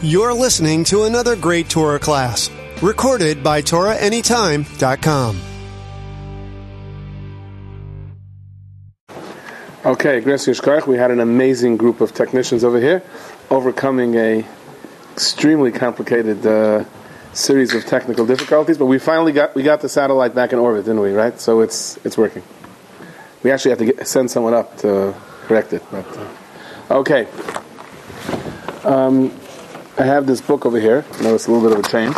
You're listening to another great Torah class, recorded by TorahAnytime.com. Okay, Karch, we had an amazing group of technicians over here overcoming a extremely complicated uh, series of technical difficulties, but we finally got we got the satellite back in orbit, didn't we? Right, so it's it's working. We actually have to get, send someone up to correct it. But uh, okay, um, I have this book over here. Notice a little bit of a change.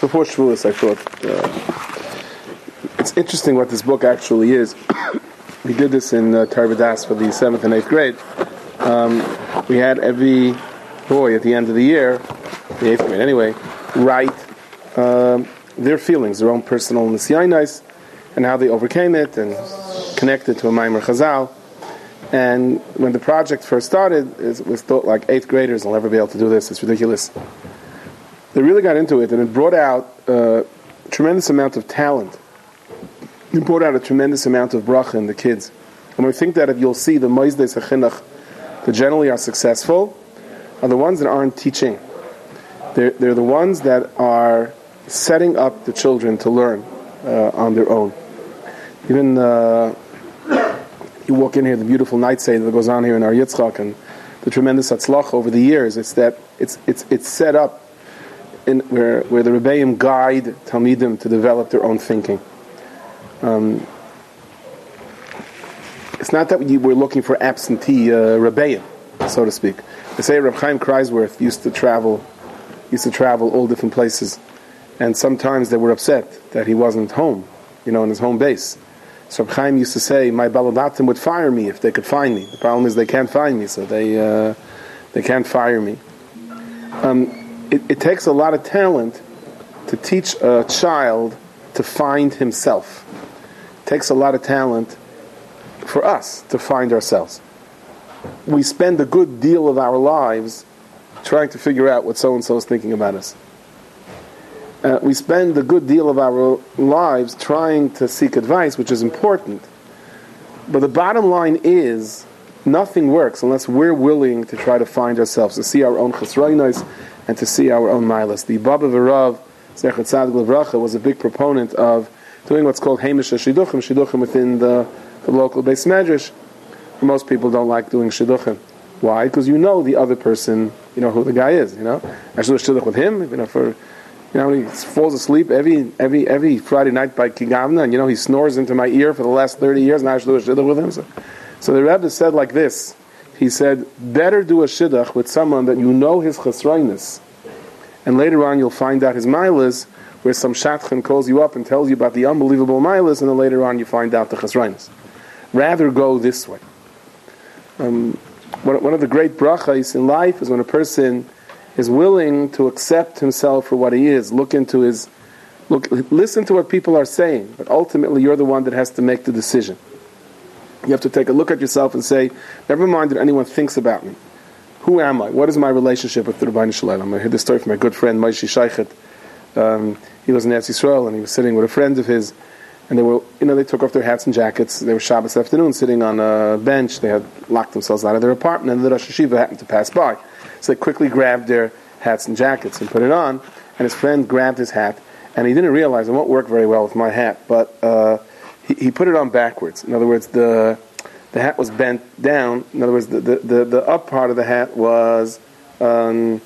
Before Shavuos, I thought uh, it's interesting what this book actually is. we did this in uh, Torah Vodaas for the seventh and eighth grade. Um, we had every boy at the end of the year, the eighth grade anyway, write um, their feelings, their own personal nisyainais, and how they overcame it, and connected to a Maimer Chazal. And when the project first started, it was thought like eighth graders will never be able to do this. It's ridiculous. They really got into it, and it brought out a tremendous amount of talent. It brought out a tremendous amount of bracha in the kids. And we think that if you'll see the Moizdes HaChinuch that generally are successful, are the ones that aren't teaching. They're, they're the ones that are setting up the children to learn uh, on their own. Even uh, you walk in here, the beautiful night say that goes on here in our Yitzchak and the tremendous atzlach over the years. It's that it's it's it's set up in where where the rebbeim guide talmidim to develop their own thinking. Um, it's not that we, we're looking for absentee uh, rebbeim, so to speak. They say Reb Chaim Kreiswirth used to travel, used to travel all different places, and sometimes they were upset that he wasn't home, you know, in his home base. So Chaim used to say, "My baladatim would fire me if they could find me. The problem is they can't find me, so they uh, they can't fire me." Um, it, it takes a lot of talent to teach a child to find himself. It takes a lot of talent for us to find ourselves. We spend a good deal of our lives trying to figure out what so and so is thinking about us. Uh, we spend a good deal of our lives trying to seek advice, which is important. But the bottom line is, nothing works unless we're willing to try to find ourselves, to see our own chesroinos, and to see our own milas. The Baba Verav, Zechat Tzadik Levracha, was a big proponent of doing what's called Hamish Shiduchim, Shiduchim within the, the local base medrash. Most people don't like doing Shiduchim. Why? Because you know the other person, you know who the guy is, you know. I should do Shidduch with him, you know, for, you know, when he falls asleep every every every Friday night by Kigavna, and you know he snores into my ear for the last 30 years, and I should do a Shidduch with him. So, so the Rebbe said like this, he said, better do a Shidduch with someone that you know his chesroinus, and later on you'll find out his milas, where some shatchan calls you up and tells you about the unbelievable milas, and then later on you find out the chesroinus. Rather go this way. Um, one, one of the great brachas in life is when a person is willing to accept himself for what he is, look into his, look, listen to what people are saying, but ultimately you're the one that has to make the decision. You have to take a look at yourself and say, never mind what anyone thinks about me. Who am I? What is my relationship with the Rabbi Shalom? I heard this story from my good friend Moshe Sheichet. Um, he was in Eretz Yisrael and he was sitting with a friend of his, and they were, you know, they took off their hats and jackets. They were Shabbos afternoon, sitting on a bench. They had locked themselves out of their apartment, and the Rosh HaYeshiva happened to pass by. So they quickly grabbed their hats and jackets and put it on. And his friend grabbed his hat, and he didn't realize it won't work very well with my hat, but uh, he, he put it on backwards. In other words, the the hat was bent down. In other words, the, the, the, the up part of the hat was. Um,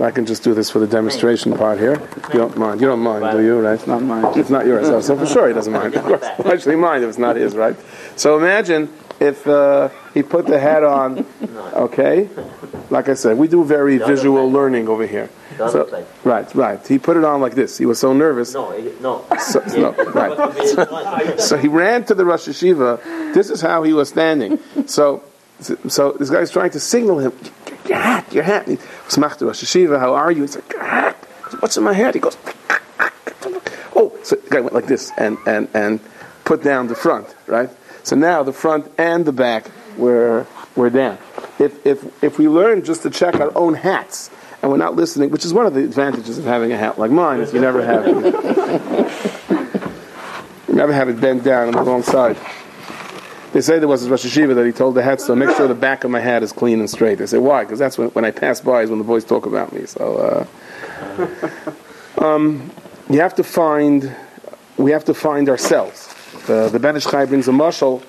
I can just do this for the demonstration part here. You don't mind. You don't mind, do you? Right? It's not mine. It's not yours. So, so for sure he doesn't mind. Of course, why should he mind if it's not his, right? So imagine if uh, he put the hat on. Okay, like I said, we do very visual learning over here. So, right, right. He put it on like this. He was so nervous. No, it- no. So, no, right. So he ran to the Rosh HaYeshiva. This is how he was standing. So, so this guy's trying to signal him, your hat, your hat. He smach to Rosh HaYeshiva, how are you? He's like, hat. What's in my hat? He goes, oh. So the guy went like this and, and, and put down the front, right? So now the front and the back were, were down. If, if, if we learn just to check our own hats, and we're not listening, which is one of the advantages of having a hat like mine, is you never have it. You never have it bent down on the wrong side. They say there was a Rosh HaYeshiva that he told the headstone, make sure the back of my hat is clean and straight. They say, why? Because that's when, when I pass by is when the boys talk about me. So, uh, um, you have to find, we have to find ourselves. The, the Ben Ish Chai brings a mushal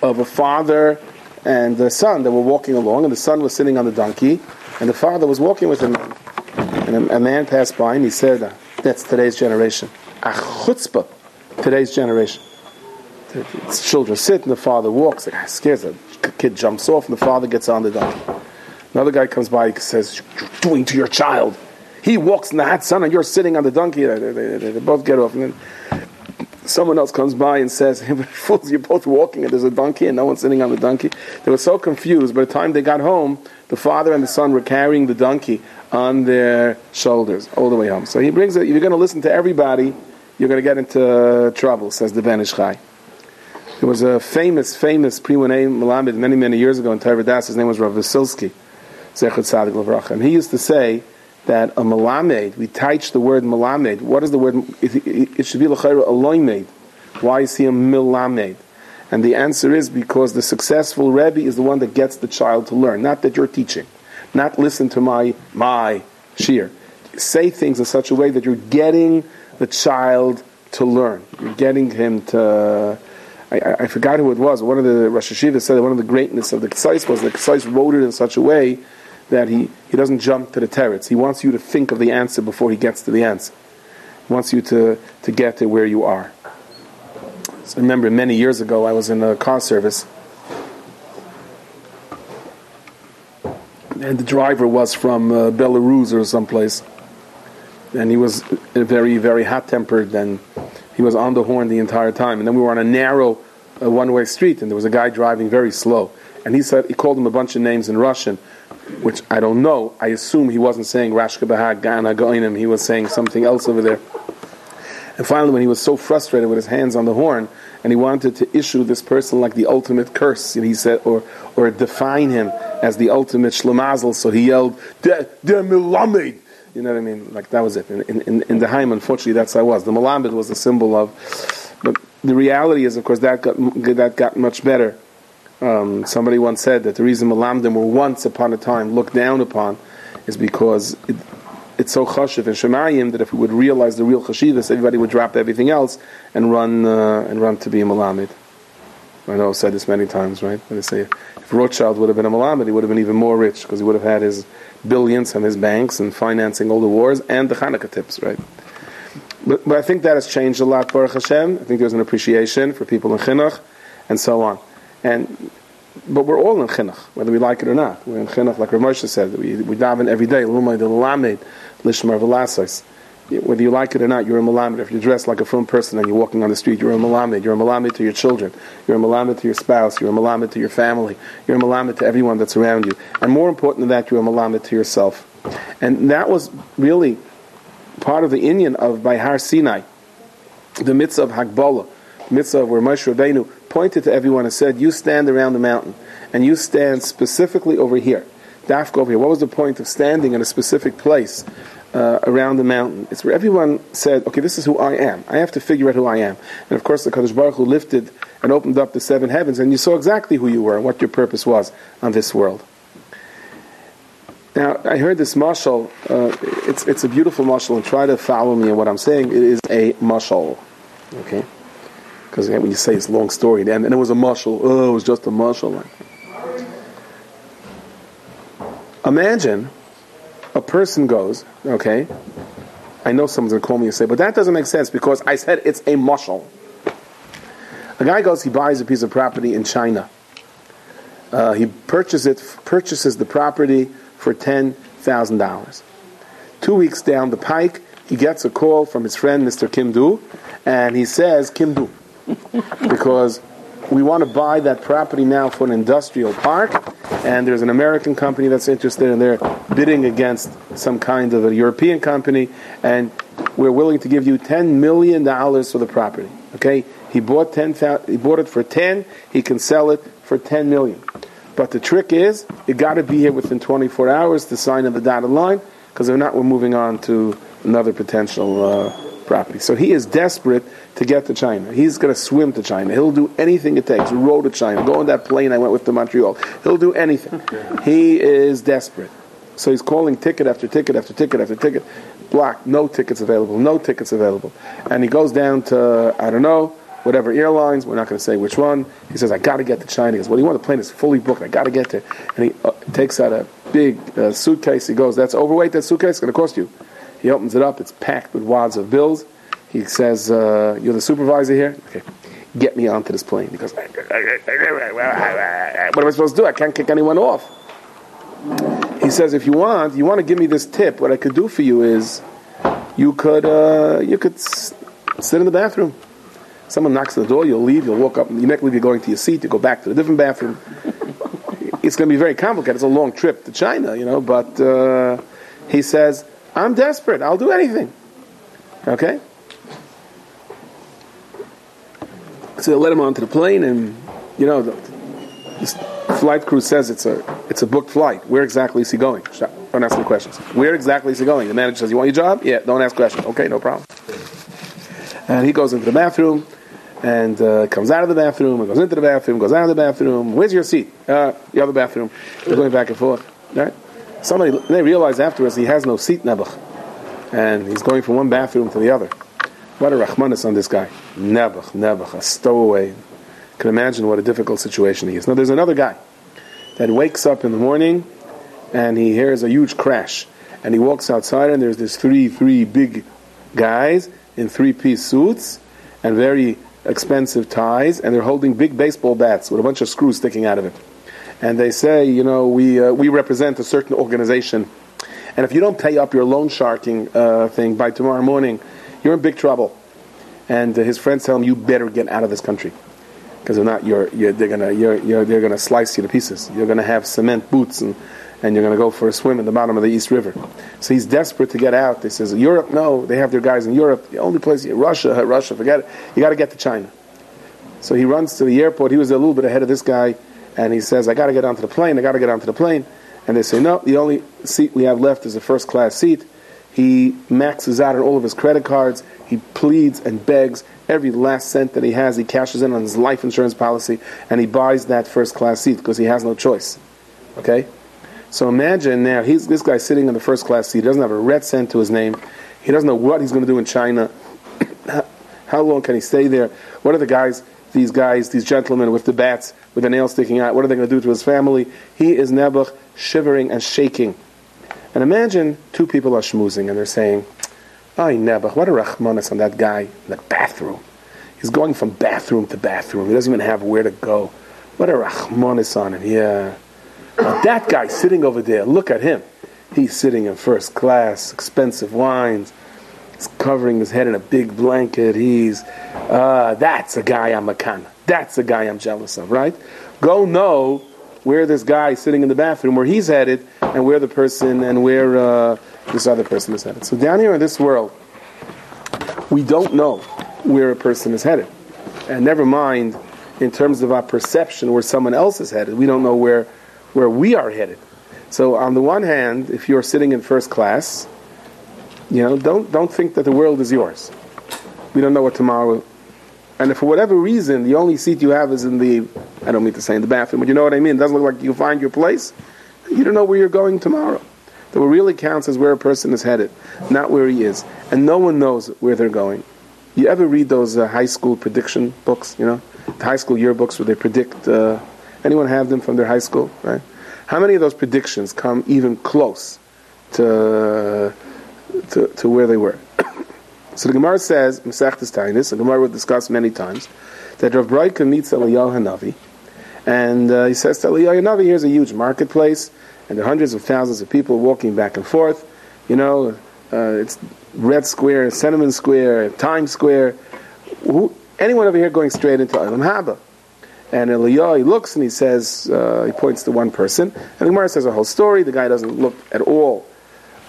of a father and the son that were walking along, and the son was sitting on the donkey, and the father was walking with him. And a, a man passed by, and he said, that's today's generation. A chutzpah, today's generation children sit and the father walks. The guy scares the kid jumps off and the father gets on the donkey. Another guy comes by and says, You're doing to your child. He walks in the hot sun and you're sitting on the donkey. They, they, they, they both get off. And then someone else comes by and says, Fools, you're both walking and there's a donkey and no one's sitting on the donkey. They were so confused. By the time they got home, the father and the son were carrying the donkey on their shoulders all the way home. So he brings it, if you're going to listen to everybody, you're going to get into trouble, says the Ben Ish Chai. There was a famous, famous Priwane Malamed many, many years ago in Das. His name was Rav Vasilsky, Zechut Sadik Lavracha. And he used to say that a Malamed, we teach the word Malamed. What is the word? It, should be L'chayra Aloimed. Why is he a Milamed? And the answer is because the successful Rebbe is the one that gets the child to learn, not that you're teaching. Not listen to my, my shear. Say things in such a way that you're getting the child to learn. You're getting him to I, I, forgot who it was. One of the Rosh HaYeshiva said that one of the greatness of the Ksais was the Ksais wrote it in such a way that he, he doesn't jump to the teretz. He wants you to think of the answer before he gets to the answer. He wants you to, to get to where you are. So I remember many years ago I was in a car service and the driver was from uh, Belarus or someplace and he was very, very hot-tempered and he was on the horn the entire time. And then we were on a narrow uh, one-way street, and there was a guy driving very slow. And he said he called him a bunch of names in Russian, which I don't know. I assume he wasn't saying Rashka Bahag Gana Goinim. He was saying something else over there. And finally, when he was so frustrated with his hands on the horn, and he wanted to issue this person like the ultimate curse, and he said, or or define him as the ultimate shlemazel, so he yelled, "De, de milamed." You know what I mean? Like that was it. In, in, in the Haim, unfortunately, that's how I was. The Malamed was a symbol of. The reality is, of course, that got that got much better. Um, somebody once said that the reason Malamdim were once upon a time looked down upon is because it, it's so chashiv and shemayim that if we would realize the real chashivas, everybody would drop everything else and run uh, and run to be a Malamed. I know I've said this many times, right? They say if Rothschild would have been a Malamed, he would have been even more rich because he would have had his billions on his banks and financing all the wars and the Hanukkah tips, right? But, but I think that has changed a lot, Baruch Hashem. I think there's an appreciation for people in Chinuch and so on. And but we're all in chinuch, whether we like it or not. We're in chinuch, like Rav Moshe said. We, we daven every day. Lumay de lamed, lishmar v'lasos whether you like it or not, you're a malamed. If you're dressed like a film person and you're walking on the street, you're a malamed. You're a malamed to your children. You're a malamed to your spouse. You're a malamed to your family. You're a malamed to everyone that's around you. And more important than that, you're a malamed to yourself. And that was really part of the Indian of by Har Sinai, the mitzvah of Hagbala, mitzvah where Moshe Rabbeinu pointed to everyone and said, "You stand around the mountain, and you stand specifically over here." Dafka over here. What was the point of standing in a specific place uh, around the mountain. It's where everyone said, okay, this is who I am. I have to figure out who I am. And of course, the Kadosh Baruch Hu lifted and opened up the seven heavens, and you saw exactly who you were and what your purpose was on this world. Now, I heard this mashal. Uh, it's, it's a beautiful mashal, and try to follow me in what I'm saying. It is a mashal. Okay? Because when you say it's a long story, and, and it was a mashal, oh, it was just a mashal. Imagine a person goes, okay, I know someone's going to call me and say, but that doesn't make sense because I said it's a mushal. A guy goes, he buys a piece of property in China. Uh, he purchases it, purchases the property for ten thousand dollars. Two weeks down the pike, he gets a call from his friend Mr. Kim Do, and he says, Kim Do, because we want to buy that property now for an industrial park, and there's an American company that's interested, and they're bidding against some kind of a European company, and we're willing to give you ten million dollars for the property. Okay, he bought ten. He bought it for ten. He can sell it for ten million. But the trick is, you got to be here within 24 hours to sign on the dotted line, because if not, we're moving on to another potential uh, property. So he is desperate to get to China. He's going to swim to China. He'll do anything it takes. Row to China. Go on that plane I went with to Montreal. He'll do anything. He is desperate. So he's calling ticket after ticket after ticket after ticket. Block. No tickets available. No tickets available. And he goes down to I don't know whatever airlines. We're not going to say which one. He says I got to get to China. He goes, Well, you want the plane is fully booked. I got to get there. And he uh, takes out a big uh, suitcase. He goes, That's overweight. That suitcase is going to cost you. He opens it up. It's packed with wads of bills. He says, uh, "You're the supervisor here. Okay, get me onto this plane." He goes, "What am I supposed to do? I can't kick anyone off." He says, "If you want, you want to give me this tip. What I could do for you is, you could uh, you could s- sit in the bathroom. Someone knocks on the door. You'll leave. You'll walk up. You make believe you're going to your seat. You go back to the different bathroom. It's going to be very complicated. It's a long trip to China, you know. But uh, he says." I'm desperate. I'll do anything. Okay? So they let him onto the plane, and you know, the, this flight crew says it's a it's a booked flight. Where exactly is he going? Don't ask me questions. Where exactly is he going? The manager says, "You want your job? Yeah. Don't ask questions. Okay, no problem." And he goes into the bathroom, and uh, comes out of the bathroom, and goes into the bathroom, goes out of the bathroom. Where's your seat? Uh, the other bathroom. They're going back and forth. Right. Somebody they realize afterwards he has no seat Nebuch, and he's going from one bathroom to the other. What a rahmanis on this guy, Nebuch, Nebuch, a stowaway. Can imagine what a difficult situation he is. Now there's another guy that wakes up in the morning and he hears a huge crash, and he walks outside and there's this three three big guys in three piece suits and very expensive ties, and they're holding big baseball bats with a bunch of screws sticking out of it and they say, you know, we, uh, we represent a certain organization, and if you don't pay up your loan sharking uh, thing by tomorrow morning, you're in big trouble. And uh, his friends tell him, you better get out of this country. Because if not, you're, you're, they're going you're, you're, they're gonna slice you to pieces. You're going to have cement boots and, and you're going to go for a swim in the bottom of the East River. So he's desperate to get out. He says, Europe, no, they have their guys in Europe. The only place, Russia, Russia, forget it. You got to get to China. So he runs to the airport. He was a little bit ahead of this guy and he says, I got to get onto the plane, I got to get onto the plane. And they say, no, the only seat we have left is a first class seat. He maxes out on all of his credit cards. He pleads and begs every last cent that he has. He cashes in on his life insurance policy and he buys that first class seat because he has no choice. Okay? So imagine now, he's this guy sitting in the first class seat. He doesn't have a red cent to his name. He doesn't know what he's going to do in China. How long can he stay there? What are the guys these guys, these gentlemen with the bats, with the nails sticking out, what are they going to do to his family? He is Nebuch, shivering and shaking. And imagine two people are schmoozing and they're saying, Ay, Nebuch, what a rachmanis on that guy in the bathroom. He's going from bathroom to bathroom. He doesn't even have where to go. What a rachmanis on him. Yeah. That guy sitting over there, look at him. He's sitting in first class, expensive wines. He's covering his head in a big blanket. He's, uh, that's a guy I'm a kind. That's a guy I'm jealous of, right? Go know where this guy is sitting in the bathroom, where he's headed, and where the person and where uh, this other person is headed. So down here in this world, we don't know where a person is headed, and never mind in terms of our perception where someone else is headed. We don't know where where we are headed. So on the one hand, if you're sitting in first class, you know, don't don't think that the world is yours. We don't know what tomorrow. And if for whatever reason the only seat you have is in the, I don't mean to say in the bathroom, but you know what I mean. It doesn't look like you find your place. You don't know where you're going tomorrow. What really counts is where a person is headed, not where he is. And no one knows where they're going. You ever read those uh, high school prediction books? You know, the high school yearbooks where they predict. Uh, anyone have them from their high school? Right? How many of those predictions come even close to to, to where they were? so the Gemara says, Masechtas Tainis, the Gemara will discuss many times, that Rav Braika meets Eliyahu Hanavi, and uh, he says to Eliyahu Hanavi, here's a huge marketplace, and there are hundreds of thousands of people walking back and forth. You know, uh, it's Red Square, Cinnamon Square, Times Square. Who, anyone over here going straight into Olam Haba? And Eliyahu, he looks and he says, uh, he points to one person, and the Gemara says a whole story. The guy doesn't look at all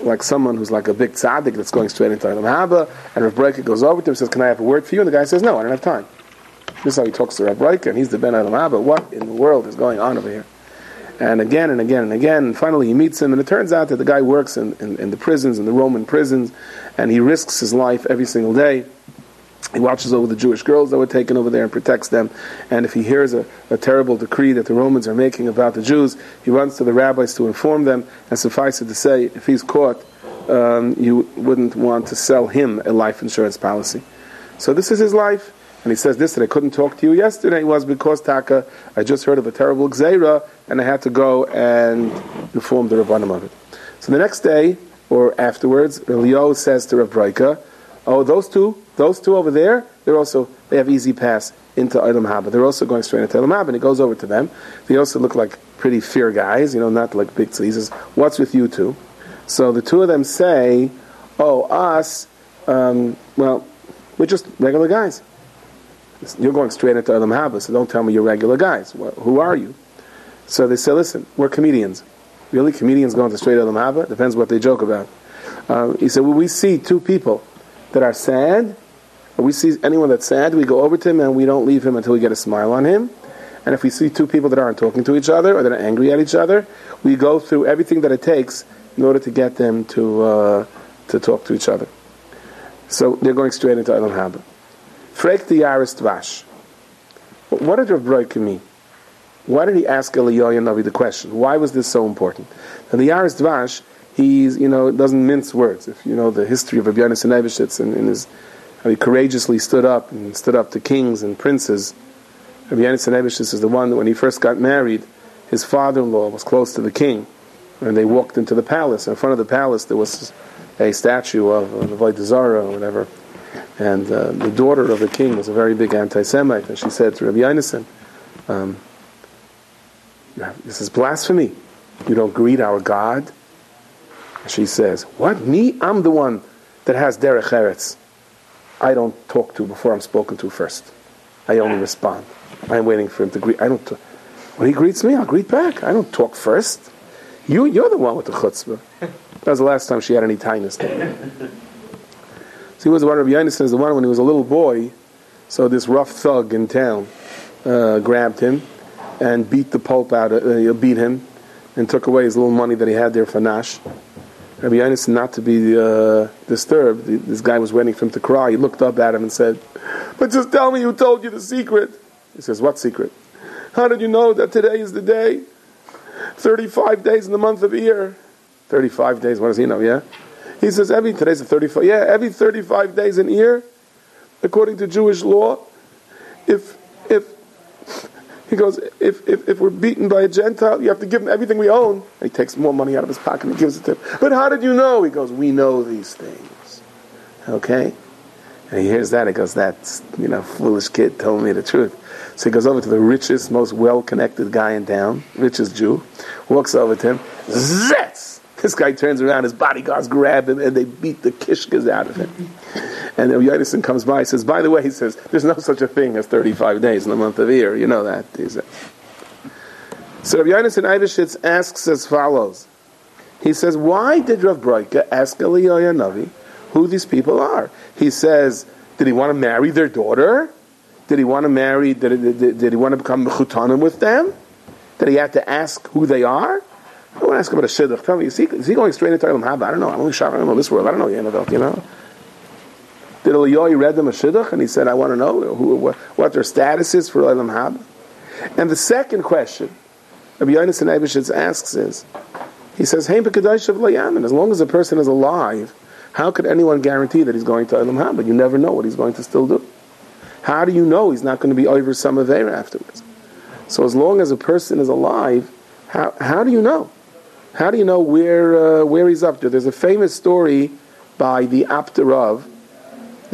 like someone who's like a big tzaddik that's going straight into Olam Haba. And Rav Breika goes over to him and says, "Can I have a word for you?" And the guy says, "No, I don't have time." This is how he talks to Rav Breika, and he's the Ben Olam Haba. What in the world is going on over here? and again and again and again. And finally, he meets him, and it turns out that the guy works in, in, in the prisons, in the Roman prisons, and he risks his life every single day. He watches over the Jewish girls that were taken over there and protects them. And if he hears a, a, terrible decree that the Romans are making about the Jews, he runs to the rabbis to inform them. And suffice it to say, if he's caught, um, you wouldn't want to sell him a life insurance policy. So this is his life. And he says this that I couldn't talk to you yesterday was because Taka, I just heard of a terrible Xera, and I had to go and inform the Rabbanim of it. So the next day, or afterwards, Leo says to Rav Breika, Oh, those two, those two over there, they're also they have easy pass into Eilam Haba. They're also going straight into Eilam Haba, and he goes over to them. They also look like pretty fair guys, you know, not like big. So "What's with you two? So the two of them say, "Oh, us, um, well, we're just regular guys. You're going straight into Eilam Haba, so don't tell me you're regular guys. Who are you?" So they say, "Listen, we're comedians. Really, comedians going to straight Eilam Haba? Depends what they joke about." Uh, he said, "Well, we see two people that are sad." We see anyone that's sad, we go over to him and we don't leave him until we get a smile on him. And if we see two people that aren't talking to each other or that are angry at each other, we go through everything that it takes in order to get them to uh, to talk to each other. So they're going straight into Eilam Haba. Frek the Yaris Dvash. What did Rav mean? Why did he ask Eliyahu Navi the question? Why was this so important? And the Yaris Dvash, he's you know doesn't mince words. If you know the history of Rabbi Eibeshitz and in his how he courageously stood up and stood up to kings and princes. Rabbi Eibeshitz is the one that when he first got married, his father-in-law was close to the king, and they walked into the palace. In front of the palace, there was a statue of uh, the Voidazara or whatever. And uh, the daughter of the king was a very big anti-Semite, and she said to Rabbi Yonasan, um, "This is blasphemy. You don't greet our God." And she says, "What? Me? I'm the one that has derech eretz. I don't talk to before I'm spoken to first. I only respond. I'm waiting for him to greet. I don't. When he greets me, I'll greet back. I don't talk first. You, you're the one with the chutzpah. That was the last time she had any tightness. So he was the one. Rabbi Yonasan is the one when he was a little boy. So this rough thug in town uh, grabbed him and beat the pulp out. Of, uh, beat him and took away his little money that he had there for Nash. Rabbi Yonasan, not to be uh, disturbed, this guy was waiting for him to cry. He looked up at him and said, But just tell me who told you the secret. He says, What secret? How did you know that today is the day? 35 days in the month of the year. 35 days, what does he know, yeah? He says, every, today's the 35, yeah, every 35 days in year, according to Jewish law, if, if, he goes, if, if, if we're beaten by a Gentile, you have to give him everything we own. And he takes more money out of his pocket and gives it to him. But how did you know? He goes, we know these things. Okay? And he hears that, he goes, that's, you know, foolish kid told me the truth. So he goes over to the richest, most well-connected guy in town, richest Jew, walks over to him, zets! This guy turns around, his bodyguards grab him, and they beat the kishkas out of him. And Yonasan comes by, he says, by the way, he says, there's no such a thing as 35 days in the month of year. You know that. He says. So Rabbi Yonasan Eibeshitz asks as follows. He says, why did Rav Broika ask Eliyahu Navi who these people are? He says, did he want to marry their daughter? Did he want to marry, did, did, did he want to become chutanim with them? Did he have to ask who they are? I want to ask about a shidduch. Tell me, is he, is he going straight into Eilam Haba? I don't know. I'm only don't know this world. I don't know Yenavelt, you know? Did Eliyahu read them a shidduch and he said, I want to know who, what, what, their status is for Eilam Haba? And the second question Rabbi Yonasan Eibeshitz asks is, he says, Hey, as long as a person is alive, how could anyone guarantee that he's going to Eilam Haba? You never know what he's going to still do. How do you know he's not going to be over some of afterwards? So as long as a person is alive, how, how do you know? How do you know where, uh, where he's up to? There's a famous story by the Apterov,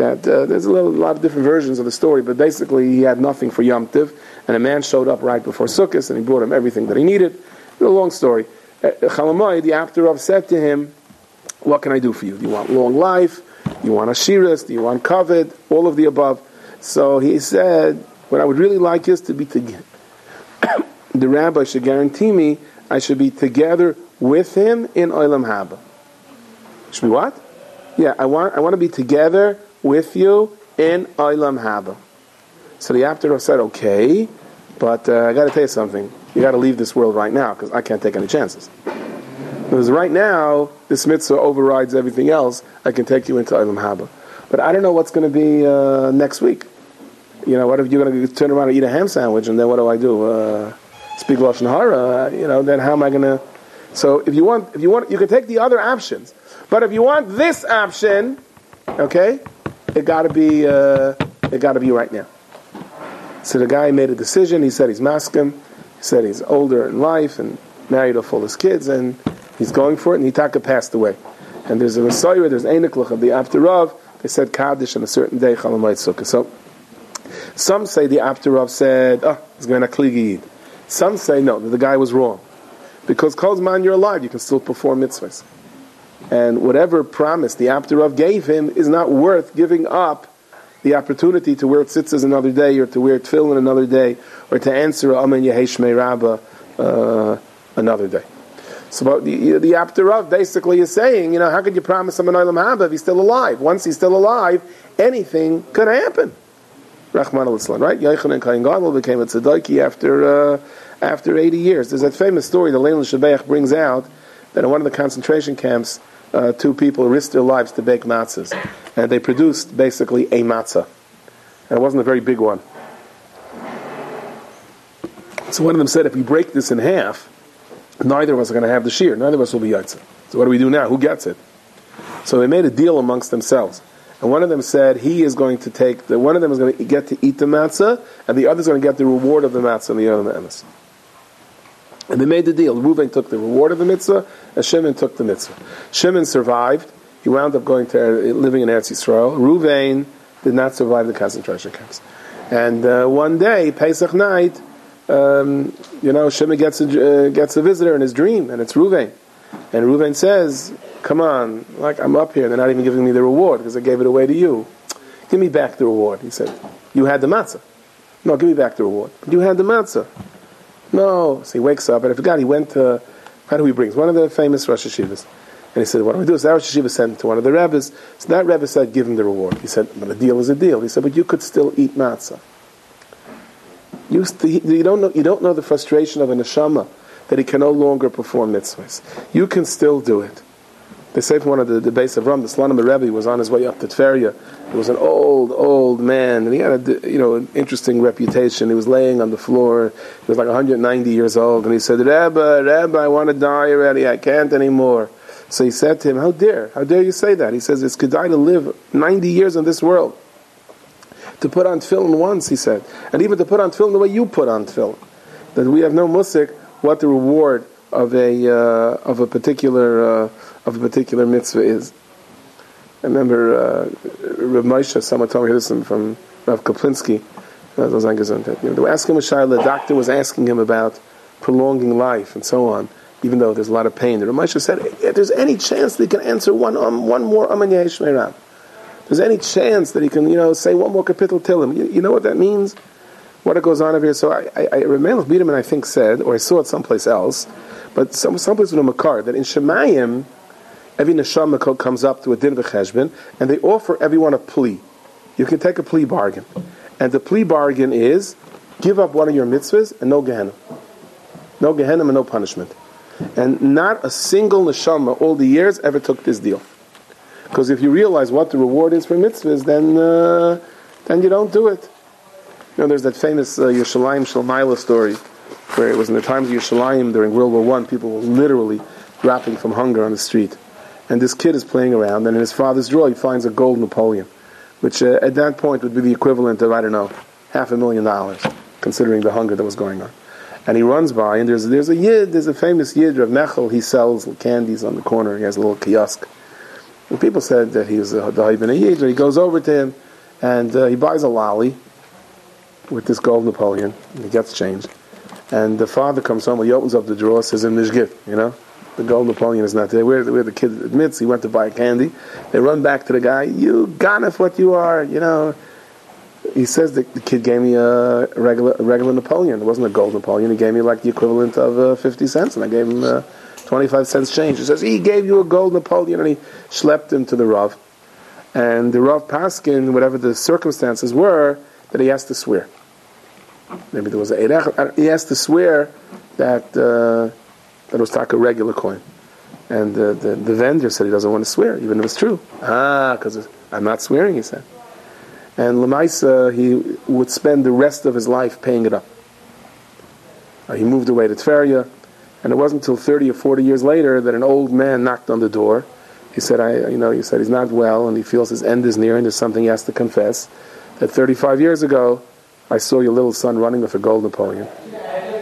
that uh, there's a, little, a, lot of different versions of the story, but basically he had nothing for Yom Tiv, and a man showed up right before Sukkot, and he brought him everything that he needed. A long story. Uh, Chalamoy, the Apterov said to him, what can I do for you? Do you want long life? Do you want Ashiras? Do you want covet? All of the above. So he said, what I would really like is to be together. the rabbi should guarantee me I should be together with him in Olam Haba. Should be what? Yeah, I want, I want to be together with you in Olam Haba. So the Apter said, okay, but uh, I got to tell you something. You got to leave this world right now because I can't take any chances. Because right now, this mitzvah overrides everything else. I can take you into Olam Haba. But I don't know what's going to be uh, next week. You know, what if you're going to turn around and eat a ham sandwich, and then what do I do? Uh, speak lashon hara? Uh, you know, then how am I going to? So if you want, if you want, you can take the other options. But if you want this option, okay, it got to be, uh, it got to be right now. So the guy made a decision. He said he's maskim. He said he's older in life and married off all his kids, and he's going for it. And Hitaka passed away. And there's a Messiah, there's Einiklach of the Apterov. They said Kaddish on a certain day, Chalamayt Sukkah. So some say the Apterov said, oh, it's going to Kligi Some say no, that the guy was wrong. Because Kozman, you're alive, you can still perform mitzvahs. And whatever promise the Apterov gave him is not worth giving up the opportunity to wear tzitzis another day, or to wear tefillin another day, or to answer Amen Yehei Rabba uh, another day. So but the, the Apterav basically is saying, you know, how could you promise him an Olam Haba if he's still alive? Once he's still alive, anything could happen. Rahman al right? Yochanan Kain Gadol became a tzedaki after, uh, after 80 years. There's that famous story that Leilin Shabbat brings out that in one of the concentration camps, uh, two people risked their lives to bake matzahs. And they produced basically a matzah. And it wasn't a very big one. So one of them said, if we break this in half, neither of us are going to have the shear. Neither of us will be yaitza. So what do we do now? Who gets it? So they made a deal amongst themselves. And one of them said he is going to take the one of them is going to get to eat the matzah, and the other is going to get the reward of the matzah and the other the emes. And they made the deal. Reuven took the reward of the mitzvah, and Shimon took the mitzvah. Shimon survived. He wound up going to living in Eretz Yisrael. Reuven did not survive the concentration camps. And uh, one day, Pesach night, um, you know, Shimon gets a, uh, gets a visitor in his dream, and it's Ruvain. And Ruvain says, Come on, like I'm up here, and they're not even giving me the reward because I gave it away to you. Give me back the reward. He said, You had the matzah. No, give me back the reward. You had the matzah. No. So he wakes up, and I forgot, he went to, how do he brings? One of the famous Rosh HaYeshivas. And he said, What do we do? So that Rosh HaYeshiva sent to one of the rabbis. So that rabbi said, Give him the reward. He said, But a deal is a deal. He said, But you could still eat matzah. You, you, don't know, you don't know the frustration of a neshama that he can no longer perform mitzvahs. You can still do it. They say from one of the, the base of Ram, the Slonim Rebbe was on his way up to Tveria. He was an old, old man, and he had a you know an interesting reputation. He was laying on the floor. He was like 190 years old, and he said, "Rebbe, Rebbe, I want to die already. I can't anymore." So he said to him, "How dare? How dare you say that?" He says, "It's kedai to live 90 years in this world." to put on tefillin once, he said, and even to put on tefillin the way you put on tefillin. That we have no musik what the reward of a uh, of a particular uh, of a particular mitzvah is. I remember uh, Rav Moshe, someone told me this from Rav Kaplinsky. Uh, they were asking him a the doctor was asking him about prolonging life and so on, even though there's a lot of pain. The Rav Moshe said, if there's any chance that he can answer one um, one more Aman Ram there's any chance that he can, you know, say one more kapitel till him. You, you, know what that means? What it goes on over here. So I, I, I Biederman, I think, said, or I saw it someplace else, but some, someplace in a Makar, that in Shemayim, every neshama comes up to a din v'cheshbon, and they offer everyone a plea. You can take a plea bargain. And the plea bargain is, give up one of your mitzvahs and no Gehenna. No Gehenna and no punishment. And not a single neshama all the years ever took this deal. Because if you realize what the reward is for mitzvahs, then uh, then you don't do it. You know, there's that famous uh, Yerushalayim Shalmaila story, where it was in the times of Yerushalayim during World War One, people were literally dropping from hunger on the street. And this kid is playing around, and in his father's drawer he finds a gold Napoleon, which uh, at that point would be the equivalent of, I don't know, half a million dollars, considering the hunger that was going on. And he runs by, and there's, there's a yid, there's a famous yid, of Mechel, he sells candies on the corner, he has a little kiosk. And people said that he was the Ibn Yid, he goes over to him and uh, he buys a lolly with this gold Napoleon, and he gets changed. And the father comes home, he opens up the drawer, says in Mishgit, you know, the gold Napoleon is not there. Where, where the kid admits he went to buy candy. They run back to the guy, you ganef what you are, you know. He says the, the kid gave me a regular, a regular Napoleon. It wasn't a gold Napoleon. He gave me like the equivalent of uh, 50 cents, and I gave him uh, 25 cents change. He says, he gave you a gold Napoleon, and he schlepped him to the Rav. And the Rav Paskin, whatever the circumstances were, that he has to swear. maybe there was a Eirech. He has to swear that uh, that it was like a regular coin. And uh, the, the vendor said he doesn't want to swear, even if it's true. Ah, because I'm not swearing, he said. And Lamaisa, he would spend the rest of his life paying it up. Uh, he moved away to Tveria, and it wasn't until 30 or 40 years later that an old man knocked on the door. He said, I, you know, he said he's not well and he feels his end is near and there's something he has to confess. That 35 years ago, I saw your little son running with a gold Napoleon.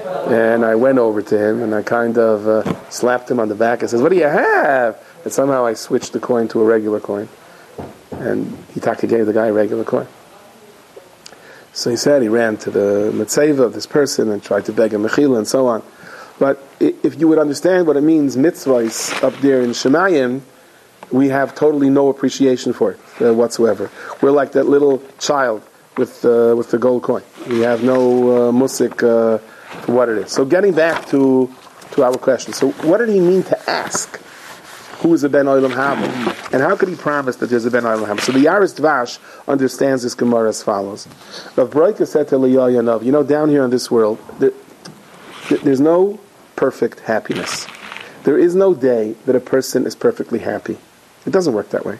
And I went over to him and I kind of uh, slapped him on the back and says, What do you have? And somehow I switched the coin to a regular coin. And Hitaka gave the guy a regular coin. So he said he ran to the mitzvah of this person and tried to beg a mechila and so on. But if you would understand what it means, mitzvahs up there in Shemayim, we have totally no appreciation for it uh, whatsoever. We're like that little child with uh, with the gold coin. We have no uh, musik uh, what it is. So getting back to to our question. So what did he mean to ask? Who is a Ben Olam Haba? And how could he promise that there's a Ben Olam Haba? So the Yaris Dvash understands this Gemara as follows. Rav Broika said to Liyayanov, you know, down here in this world, there, there's no perfect happiness. There is no day that a person is perfectly happy. It doesn't work that way.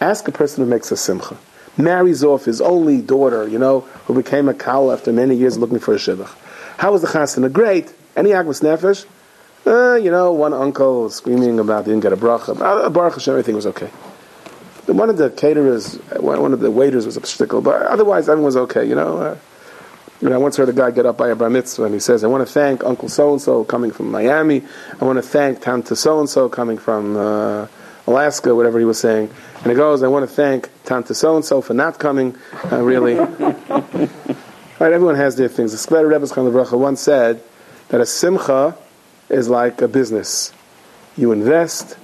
Ask a person who makes a simcha, marries off his only daughter, you know, who became a cow after many years looking for a shidduch. How was the chasana? Great. Any agmas nefesh? Uh, you know, one uncle screaming about didn't get a bracha. Uh, Baruch Hashem, everything was okay. One of the caterers, one of the waiters was a shtickle, but otherwise everything was okay. You know, uh, you know, I once heard a guy get up by a bar mitzvah and he says, "I want to thank Uncle so and so coming from Miami. I want to thank Tante so and so coming from uh, Alaska, whatever he was saying." And he goes, "I want to thank Tante so and so for not coming." Uh, really, right? Everyone has their things. The Skler Rebbe's Chaim once said that a simcha is like a business. You invest,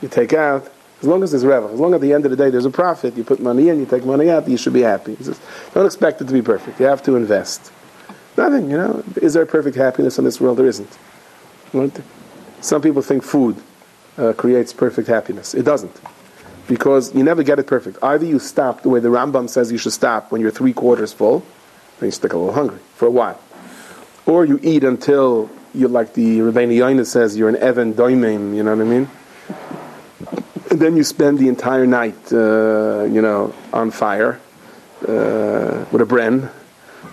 you take out. As long as there's revenue, as long as at the end of the day there's a profit, you put money in, you take money out, you should be happy. Says, don't expect it to be perfect. You have to invest. Nothing, you know. Is there perfect happiness in this world? There isn't. Some people think food uh, creates perfect happiness. It doesn't. Because you never get it perfect. Either you stop the way the Rambam says you should stop when you're three quarters full, then you stick a little hungry for a while. Or you eat until you're like the Rabbeinu Yoina says, you're an Evan Doimim, you know what I mean? And then you spend the entire night, uh, you know, on fire uh, with a bren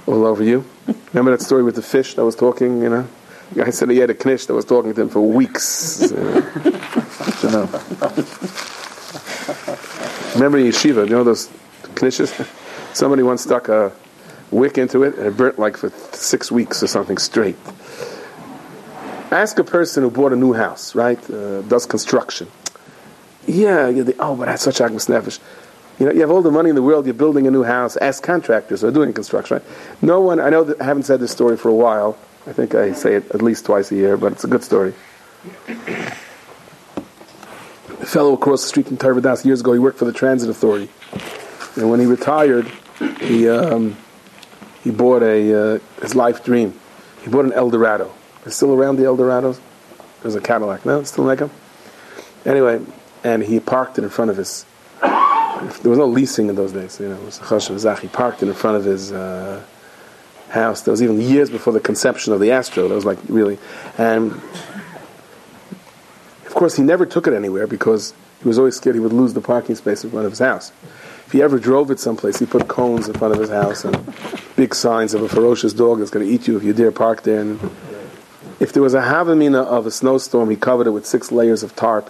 all over you. Remember that story with the fish that was talking, you know? Guy said he had a knish that was talking to him for weeks. Uh, you know. Remember yeshiva, you know those knishes? Somebody once stuck a wick into it and it burnt like for six weeks or something straight. Ask a person who bought a new house, right? Uh, does construction. Yeah, oh, but that's such agmas nefesh. You know, you have all the money in the world. You're building a new house. Ask contractors who are doing construction. Right? No one. I know. That, I haven't said this story for a while. I think I say it at least twice a year, but it's a good story. A fellow across the street in Torah Vodaas years ago. He worked for the transit authority, and when he retired, he um, he bought a uh, his life dream. He bought an Eldorado. They're still around the Eldorados. There's a Cadillac. No, still make them. Anyway, and he parked it in front of his. There was no leasing in those days. You know, it was Chashav He parked it in front of his uh, house. That was even years before the conception of the Astro. That was like really, and of course he never took it anywhere because he was always scared he would lose the parking space in front of his house. If he ever drove it someplace, he put cones in front of his house and big signs of a ferocious dog that's going to eat you if you dare park there. And if there was a havamina of a snowstorm, he covered it with six layers of tarp.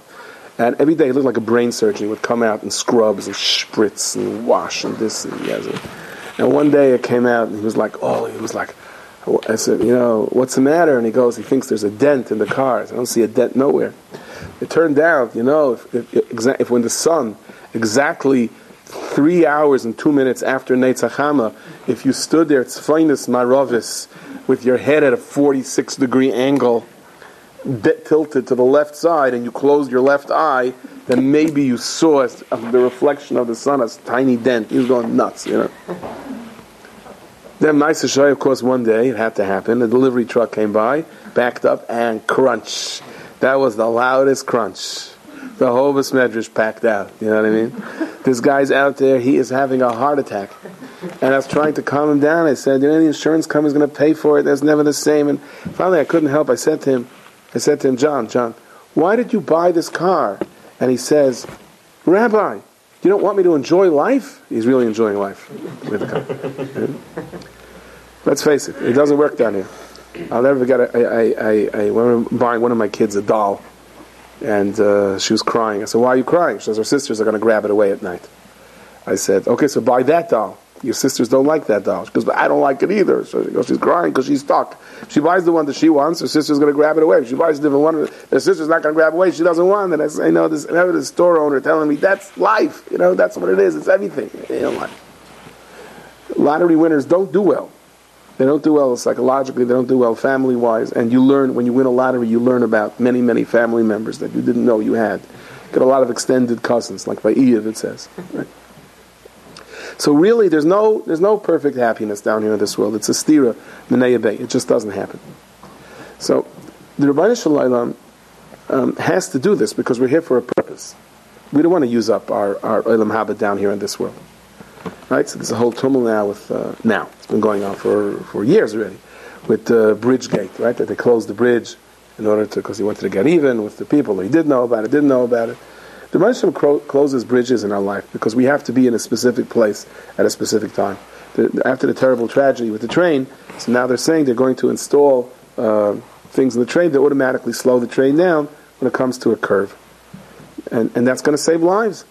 And every day it looked like a brain surgeon. He would come out and scrubs and spritz and wash and this and that. And one day it came out and he was like, oh, he was like, I said, you know, what's the matter? And he goes, he thinks there's a dent in the cars. I don't see a dent nowhere. It turned out, you know, if, if, if when the sun exactly three hours and two minutes after Neitzachama, if you stood there, it's finest marovis, with your head at a 46 degree angle, bit tilted to the left side, and you closed your left eye, then maybe you saw as, the reflection of the sun, a tiny dent. He was going nuts, you know. Then Maisa of course, one day it had to happen. A delivery truck came by, backed up, and crunch. That was the loudest crunch. The whole Medrash packed out. You know what I mean? This guy's out there. He is having a heart attack. And I was trying to calm him down. I said, you know, the insurance company's going to pay for it. That's never the same. And finally, I couldn't help. I said to him, I said to him, John, John, why did you buy this car? And he says, Rabbi, you don't want me to enjoy life? He's really enjoying life with the car. Let's face it, it doesn't work down here. I'll never forget. I, I, I, I remember buying one of my kids a doll, and uh, she was crying. I said, "Why are you crying?" She says, "Her sisters are going to grab it away at night." I said, "Okay, so buy that doll." Your sisters don't like that doll. She goes, but I don't like it either. So she goes, she's crying because she's stuck. She buys the one that she wants, her sister's going to grab it away. If she buys a different one, her sister's not going to grab it away. She doesn't want it. I say, know this, I the store owner telling me, that's life. You know, that's what it is. It's everything. You know, lottery winners don't do well. They don't do well psychologically. They don't do well family wise. And you learn when you win a lottery, you learn about many, many family members that you didn't know you had. Get a lot of extended cousins, like by Eve it says. Right? So really, there's no there's no perfect happiness down here in this world. It's a stira minayabay. It just doesn't happen. So the Rabbi Shalom um, has to do this because we're here for a purpose. We don't want to use up our our olam haba down here in this world. Right? So there's a whole tumult now with uh, now. It's been going on for, for years already with the bridge gate, right? That they closed the bridge in order to because he wanted to get even with the people. He did know about it, didn't know about it. The Rebbeinu cro- closes bridges in our life because we have to be in a specific place at a specific time. The, after the terrible tragedy with the train, so now they're saying they're going to install uh, things in the train that automatically slow the train down when it comes to a curve, and and that's going to save lives.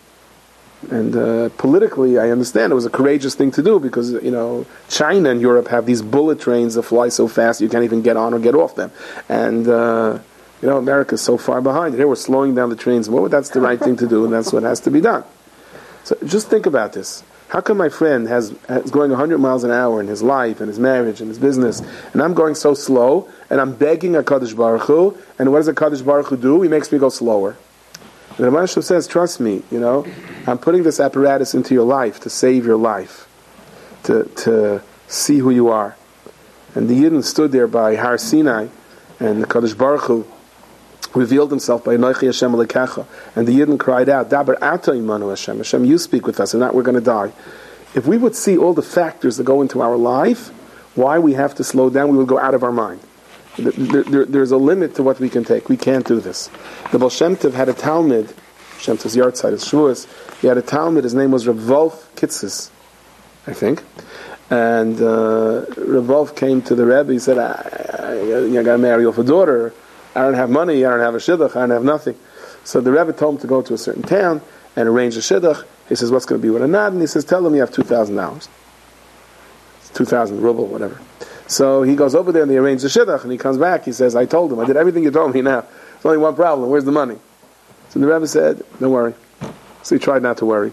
And uh, politically, I understand it was a courageous thing to do because you know China and Europe have these bullet trains that fly so fast you can't even get on or get off them, and uh, you know America's so far behind. Here we're slowing down the trains. Well, that's the right thing to do, and that's what has to be done. So just think about this. How come my friend has, has going 100 miles an hour in his life and his marriage and his business, and I'm going so slow, and I'm begging a Kadosh Baruch Hu, and what does a Kadosh Baruch Hu do? He makes me go slower. The Rav says, trust me, you know, I'm putting this apparatus into your life to save your life, to, to see who you are. And the Yidden stood there by Har Sinai, and the Kadosh Baruch Hu revealed himself by Noichi Hashem Alekacha. And the Yidden cried out, Dabar Ato Imanu Hashem, Hashem, you speak with us, and not we're going to die. If we would see all the factors that go into our life, why we have to slow down, we would go out of our mind. There, there, there's a limit to what we can take. We can't do this. The Baal had a Talmud, Shem Tov's yard side is Shavuos, he had a Talmud, his name was Revolf Wolf Kitzis, I think. And uh, Rav Wolf came to the Rebbe, he said, I, I, I got to marry off a daughter, I don't have money, I don't have a shidduch, I don't have nothing. So the Rebbe told him to go to a certain town and arrange a shidduch. He says, what's going to be with a nod? And he says, tell them you have $2,000. 2,000 ruble, whatever. So he goes over there and they arrange the shidduch, and he comes back. He says, "I told him, I did everything you told me. Now there's only one problem. Where's the money?" So the Rebbe said, "Don't worry." So he tried not to worry.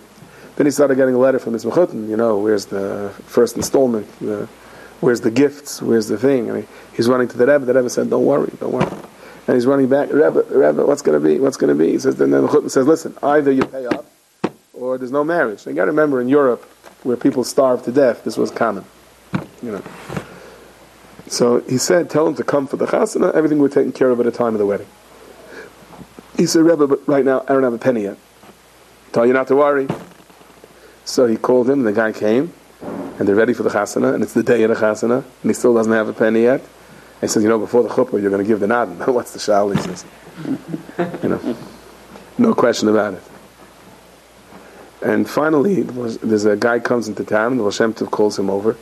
Then he started getting a letter from his mechutin. You know, where's the first installment? The, where's the gifts? Where's the thing? And he, he's running to the Rebbe. The Rebbe said, "Don't worry, don't worry." And he's running back. Rebbe, Rebbe, what's going to be? What's going to be? He says. Then the mechutin says, "Listen, either you pay up, or there's no marriage." And you got to remember, in Europe, where people starve to death, this was common. You know. So he said, tell him to come for the chasana, everything we're taken care of at the time of the wedding. He said, Rebbe, but right now I don't have a penny yet. Tell you not to worry. So he called him, and the guy came, and they're ready for the chasana, and it's the day of the chasana, and he still doesn't have a penny yet. And he says, you know, before the chuppah, you're going to give the nad. What's the shal? He says, you know, no question about it. And finally, there's a guy comes into town, and the Hashem calls him over,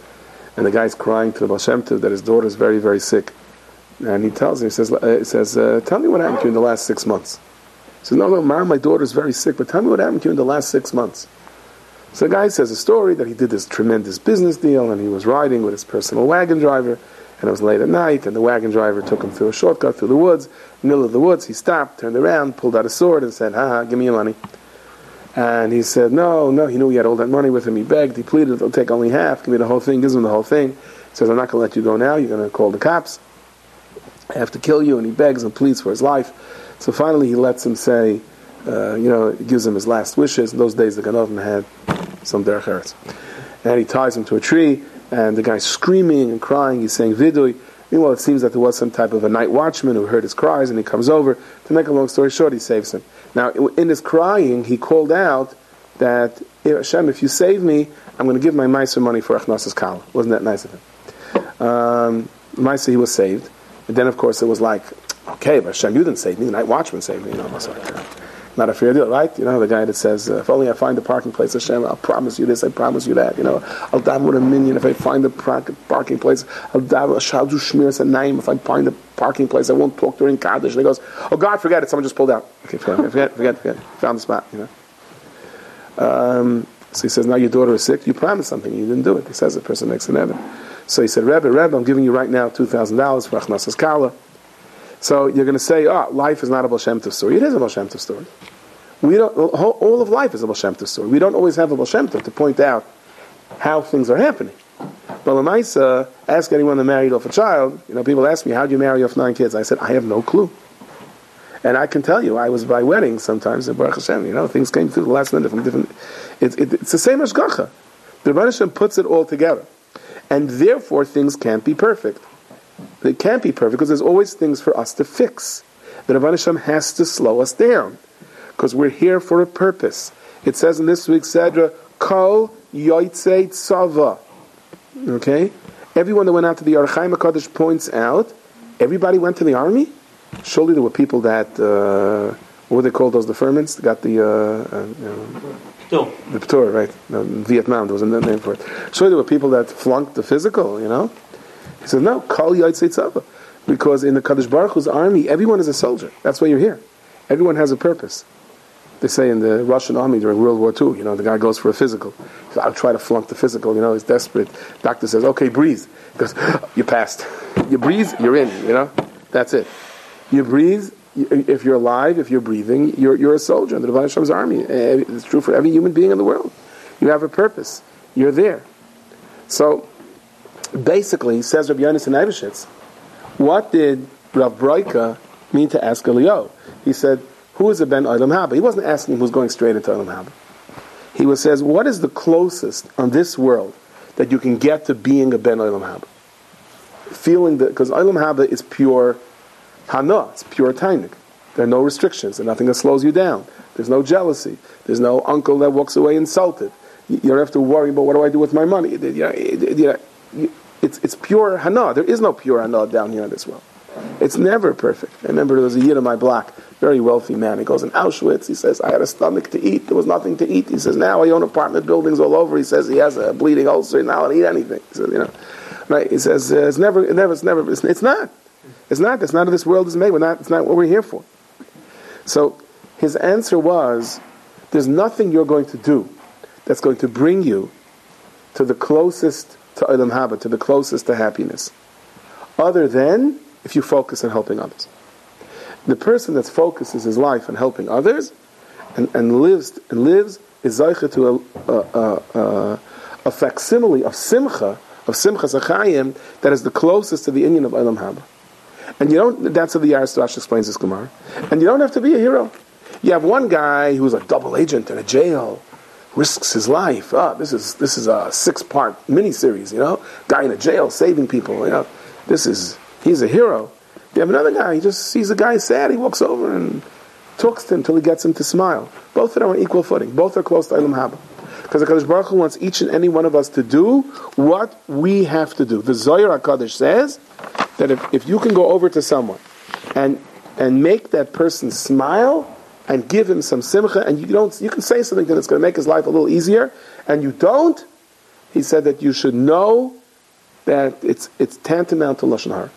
and the guy's crying to the Baal that his daughter is very, very sick. And he tells him, he says, uh, he says uh, tell me what happened to you in the last six months. He says, no, no, Mom, my daughter's very sick, but tell me what happened to you in the last six months. So the guy says a story that he did this tremendous business deal, and he was riding with his personal wagon driver, and it was late at night, and the wagon driver took him through a shortcut through the woods. Middle of the woods, he stopped, turned around, pulled out a sword, and said, ha ha, give me your money. And he said, no, no, he knew he had all that money with him. He begged, he pleaded, I'll take only half, give me the whole thing, gives him the whole thing He says, I'm not going to let you go now. You're going to call the cops. I have to kill you. And he begs and pleads for his life. So finally, he lets him say, uh, you know, gives him his last wishes. In those days, the Ganovim had some derech. And he ties him to a tree, and the guy's screaming and crying. He's saying vidui. Meanwhile, it seems that there was some type of a night watchman who heard his cries, and he comes over. To make a long story short, he saves him. Now, in his crying, he called out that Hashem, if you save me, I'm going to give my Meiser money for Achnasas Kala. Wasn't that nice of him? Um, he was saved. And then, of course, it was like, okay, but Hashem, you didn't save me. The night watchman saved me. You know, I was like, uh, not a fair deal, right? You know, the guy that says, uh, if only I find a parking place, Hashem, I'll promise you this, I promise you that. You know, I'll daven with a minion if I find a parking place. I'll daven, I'll do shmir a name if I find a parking place. I won't talk during Kaddish. And he goes, oh God, forget it, someone just pulled out. Okay, forget, forget, forget, forget. Found the spot, you know. Um, so he says, now your daughter is sick, you promised something, you didn't do it. He says the person makes an evan. So he said, Rebbe, Rebbe, I'm giving you right now $2,000 for Achnasas Kala. So you're going to say, oh, life is not a Tov story. It is a Tov story. We don't, all of life is a Tov story. We don't always have a Tov to point out how things are happening. But Lamaisa, ask anyone that married off a child, you know, people ask me, how do you marry off nine kids? I said, I have no clue. And I can tell you, I was by weddings sometimes in Baruch Hashem, you know, things came through the last minute from different. It, it, it's the same as Ashgacha. The Rebbe puts it all together. And therefore, things can't be perfect. They can't be perfect because there's always things for us to fix. The Rebbe Hashem has to slow us down because we're here for a purpose. It says in this week's Sedra, Kol Yoitze Tzava. Okay? Everyone that went out to the Archaim HaKadosh points out, everybody went to the army? Surely there were people that, uh, what were they called, those deferments? Got the, uh, uh, you know, the Ptur, right? No, Vietnam, there was a name for it. Surely there were people that flunked the physical, you know? He says, no, Kol Yoitze Tzava. Because in the Kadosh Baruch Hu's army, everyone is a soldier. That's why you're here. Everyone has a purpose. They say in the Russian army during World War II, you know, the guy goes for a physical. I'll try to flunk the physical, you know, he's desperate. Doctor says, okay, breathe. He goes, you passed. You breathe, you're in, you know? That's it. You breathe, if you're alive, if you're breathing, you're, you're a soldier in the Divine Hashem's army. Eh, it's true for every human being in the world. You have a purpose. You're there. So, basically, says Rabbi Yonis and Eiveshitz, what did Rav Broika mean to ask Elio? He said, who is a Ben Olam Haba? He wasn't asking who's going straight into Olam Haba. He was says, what is the closest on this world that you can get to being a Ben Olam Haba? Feeling that, because Olam Haba is pure Hana, it's pure Tainik. There are no restrictions, there's nothing that slows you down. There's no jealousy. There's no uncle that walks away insulted. You don't have to worry about what do I do with my money. It's, it's pure Hana. There is no pure Hana down here in this world. It's never perfect. I remember there was a year in my block, very wealthy man. He goes in Auschwitz. He says, I had a stomach to eat. There was nothing to eat. He says, now I own apartment buildings all over. He says he has a bleeding ulcer. Now I eat anything. He says, you know, right? He says, uh, it's never, never, it's never, it's, it's not. It's not. It's not how this world is made. We're not, it's not what we're here for. So his answer was, there's nothing you're going to do that's going to bring you to the closest to Olam Haba, to the closest to happiness, other than if you focus on helping others. The person that focuses his life on helping others and, and lives and lives is zaycha to a, a, a, a, facsimile of simcha of simcha zachayim that is the closest to the Indian of Olam Haba. And you don't. That's how the Aristotle explains this Gemara. And you don't have to be a hero. You have one guy who's a double agent in a jail, risks his life. Oh, this is this is a six part miniseries. You know, guy in a jail saving people. You know, this is He's a hero. You have another guy, he just sees a guy sad, he walks over and talks to him until he gets him to smile. Both of them are on equal footing. Both are close to Olam Haba. Because the Kadosh Baruch Hu wants each and any one of us to do what we have to do. The Zohar HaKadosh says that if, if you can go over to someone and, and make that person smile and give him some simcha, and you, don't, you can say something that's going to make his life a little easier, and you don't, he said that you should know that it's, it's tantamount to Lashon Hara.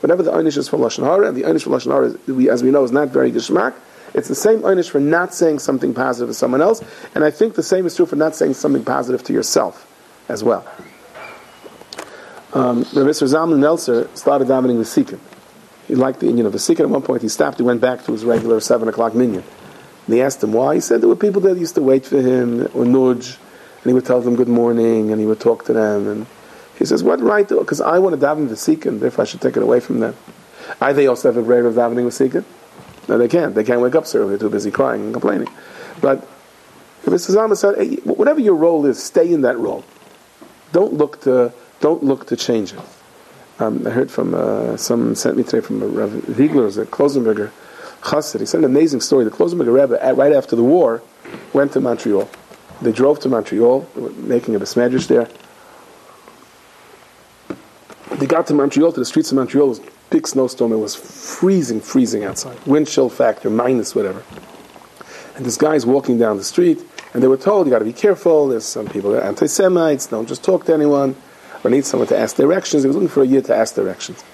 Whenever the einish is for lashon hara, and the einish for lashon hara, as we know, is not very gishmak. It's the same einish for not saying something positive to someone else, and I think the same is true for not saying something positive to yourself as well. Um, Rabbi Zalman Meltzer started davening with Sikkim. He liked the Indian of the Sikkim. At one point, he stopped. He went back to his regular seven o'clock minyan. And they asked him why. He said there were people that used to wait for him or nudge, and he would tell them good morning, and he would talk to them, and he says, what right Because I want to daven the Sikkim, therefore I should take it away from them. I they also have a rate of davening with Sikkim? No, they can't. They can't wake up so early. They're too busy crying and complaining. But Mr. Zalman said, hey, whatever your role is, stay in that role. Don't look to, don't look to change it. Um, I heard from, uh, someone sent me today from Rav Ziegler, a Klosenberger chassid. He said an amazing story. The Klosenberger Rebbe, right after the war, went to Montreal. They drove to Montreal, making a besmedrash there. They got to Montreal, to the streets of Montreal, it was a big snowstorm, it was freezing, freezing outside. Wind chill factor, minus whatever. And this guy's walking down the street, and they were told, you got to be careful, there's some people that are anti-Semites, don't just talk to anyone, or need someone to ask directions. He was looking for a year to ask directions.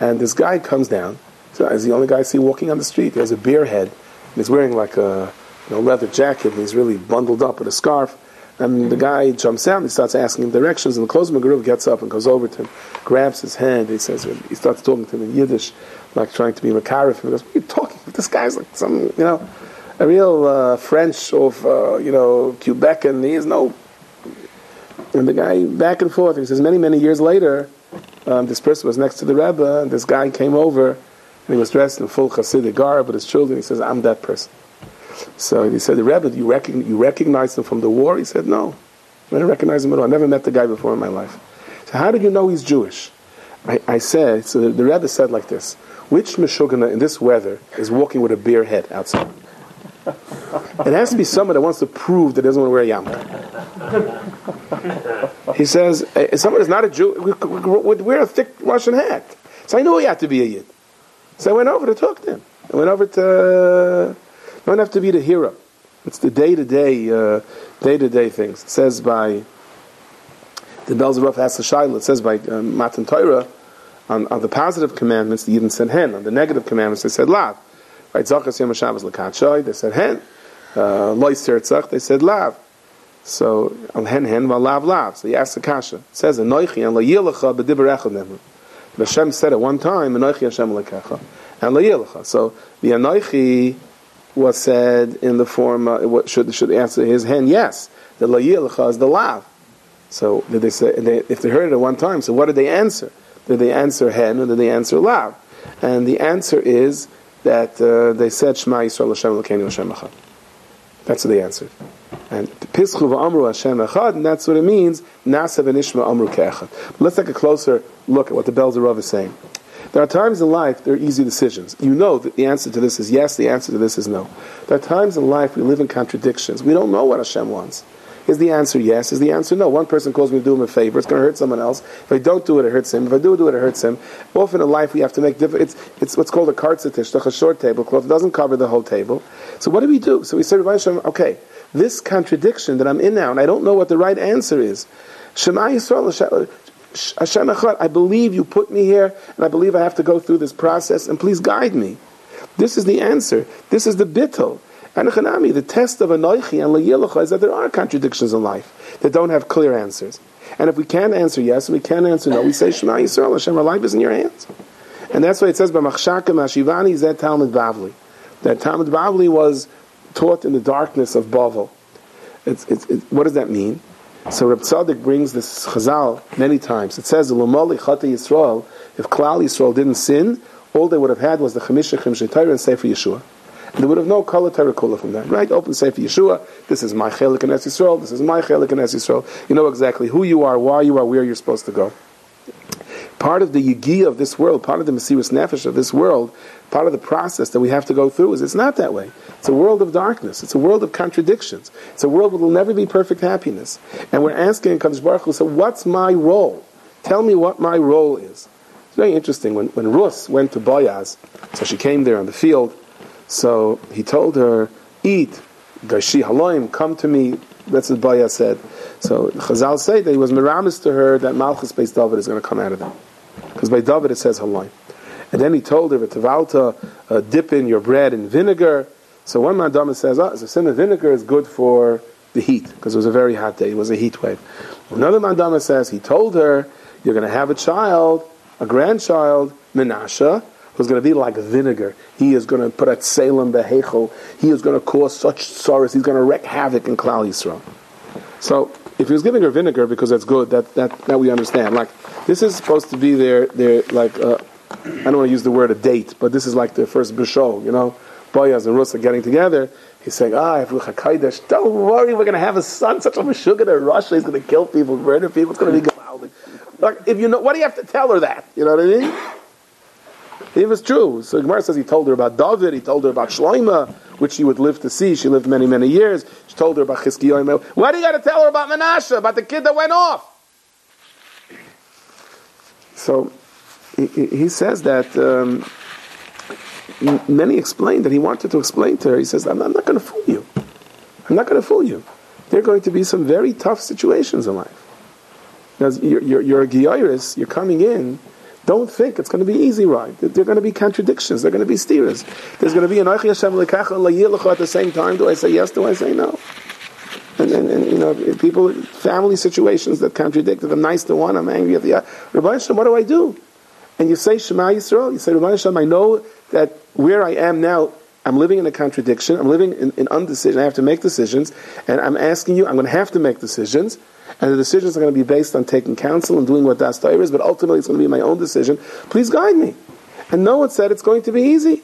And this guy comes down, so he's the only guy I see walking on the street. He has a beer head, and he's wearing like a you know, leather jacket, and he's really bundled up with a scarf. And the guy jumps out and he starts asking him directions. And the Klozmer Maguruv gets up and goes over to him, grabs his hand. He says, he starts talking to him in Yiddish, like trying to be Makarif. He goes, What are you talking? This guy's like some, you know, a real uh, French of, uh, you know, Quebec, and he is no. And the guy back and forth. He says, Many, many years later, um, this person was next to the Rebbe, and this guy came over, and he was dressed in full Hasidic garb with his children. He says, I'm that person. So he said, the Rebbe, you, recognize, you recognize him from the war? He said, no. I didn't recognize him at all. I never met the guy before in my life. So how did you know he's Jewish? I, I said, so the, the Rebbe said like this, which Meshugana in this weather is walking with a bare head outside? It has to be someone that wants to prove that doesn't want to wear a yarmulke. He says, eh, someone is not a Jew would wear a thick Russian hat. So I knew he had to be a Yid. So I went over to talk to him. I went over to don't have to be the hero. It's the day to day, day to day things. It says by the Belzerov has the Shaila. It says by um, Matan Torah on, on, the positive commandments, the Yidden said hen. On the negative commandments, they said lav. Right? Zachas Yom Shabbos Lakatshai, they said hen. Uh, Tzach, they said lav. So on hen hen, well lav lav. So he asked the kasha. It says Anoichi and Layilacha b'diber echad Hashem said at one time Anoichi Hashem lekecha and Layilacha. So the Anoichi was said in the form, uh, what should should answer his hand? Yes, the layilcha is the lav. So did they say they, if they heard it at one time? So what did they answer? Did they answer hen or did they answer lav? And the answer is that uh, they said Shema Yisrael Hashem Elokeinu Hashem Echad. That's what they answered. And Pischu v'amru Hashem Echad, and that's what it means. Nasa v'nishma amru ke'echad. Let's take a closer look at what the Belzer Rav is saying. There are times in life there are easy decisions. You know that the answer to this is yes, the answer to this is no. There are times in life we live in contradictions. We don't know what Hashem wants. Is the answer yes? Is the answer no? One person calls me to do him a favor. It's going to hurt someone else. If I don't do it, it hurts him. If I do do it, it hurts him. Often in life, we have to make different. It's, it's what's called a kartzatish, a short tablecloth. It doesn't cover the whole table. So what do we do? So we say, okay, this contradiction that I'm in now, and I don't know what the right answer is. Shema Yisrael, Hashem Echad, I believe you put me here, and I believe I have to go through this process, and please guide me. This is the answer. This is the bittul. And the test of Anoichi and Layilacha is that there are contradictions in life that don't have clear answers. And if we can answer yes and we can answer no, we say Shema Yisrael, Hashem, our life is in your hands. And that's why it says by Machshaka Mashivani Zet Talmud Bavli. That Talmud Bavli was taught in the darkness of Bavel. It's, it's, what does that mean? So Reb Tzadok brings this Chazal many times. It says, "L'moli chata Yisrael." If Klal Yisrael didn't sin, all they would have had was the Chamisha Chimshei Torah and Sefer Yeshua. And they would have no color Torah kula from that, right? Open Sefer Yeshua. This is my chelik in Yisrael. This is my chelik in Yisrael. You know exactly who you are, why you are, where you're supposed to go part of the yigi of this world, part of the Mesiris Nefesh of this world, part of the process that we have to go through is it's not that way. It's a world of darkness. It's a world of contradictions. It's a world where there will never be perfect happiness. And we're asking Kadosh Baruch Hu, so what's my role? Tell me what my role is. It's very interesting. When, when Rus went to Boyaz, so she came there on the field, so he told her, eat, Gashi Haloim, come to me. That's what Boyaz said. So Chazal say that he was miramis to her that Malchus based David is going to come out of them. Because by David it says halai. And then he told her, Tavalta, uh, dip in your bread in vinegar. So one Madama says, oh, the sin of vinegar is good for the heat, because it was a very hot day, it was a heat wave. Another Madama says, he told her, you're going to have a child, a grandchild, Menashe, who's going to be like vinegar. He is going to put at Salem Behechel. He is going to cause such sorrows. He's going to wreak havoc in Klal Yisrael. So if he was giving her vinegar because that's good, that that that we understand. Like this is supposed to be their their like uh, I don't want to use the word a date, but this is like their first bishol, you know. Boyaz and Rus are getting together. He's saying, "Ah, if Kaidesh, don't worry, we're going to have a son, such a meshuggah in Russia. He's going to kill people, murder people. It's going to be good." Like, if you know, what do you have to tell her that? You know what I mean? If it's true, so Gemara says he told her about David, he told her about Shloima. which she would live to see. She lived many, many years. She told her about Chizkiyahu. Why do you got to tell her about Menashe, about the kid that went off? So he, he says that um, many explained that he wanted to explain to her. He says, I'm, I'm not going to fool you. I'm not going to fool you. There are going to be some very tough situations in life. Now, you're, you're, you're a Giyaris, you're coming in, don't think it's going to be easy right. There are going to be contradictions. There are going to be steers. There's going to be an Hashem at the same time. Do I say yes? Do I say no? And, and, and, you know, people, family situations that contradict. If I'm nice to one, I'm angry at the other. Rabbi Hashem, what do I do? And you say Shema Yisrael. You say Rabbi Hashem, I know that where I am now, I'm living in a contradiction. I'm living in, in undecision. I have to make decisions, and I'm asking you. I'm going to have to make decisions and the decisions are going to be based on taking counsel and doing what Das Torah is, but ultimately it's going to be my own decision. Please guide me. And no one said it's going to be easy.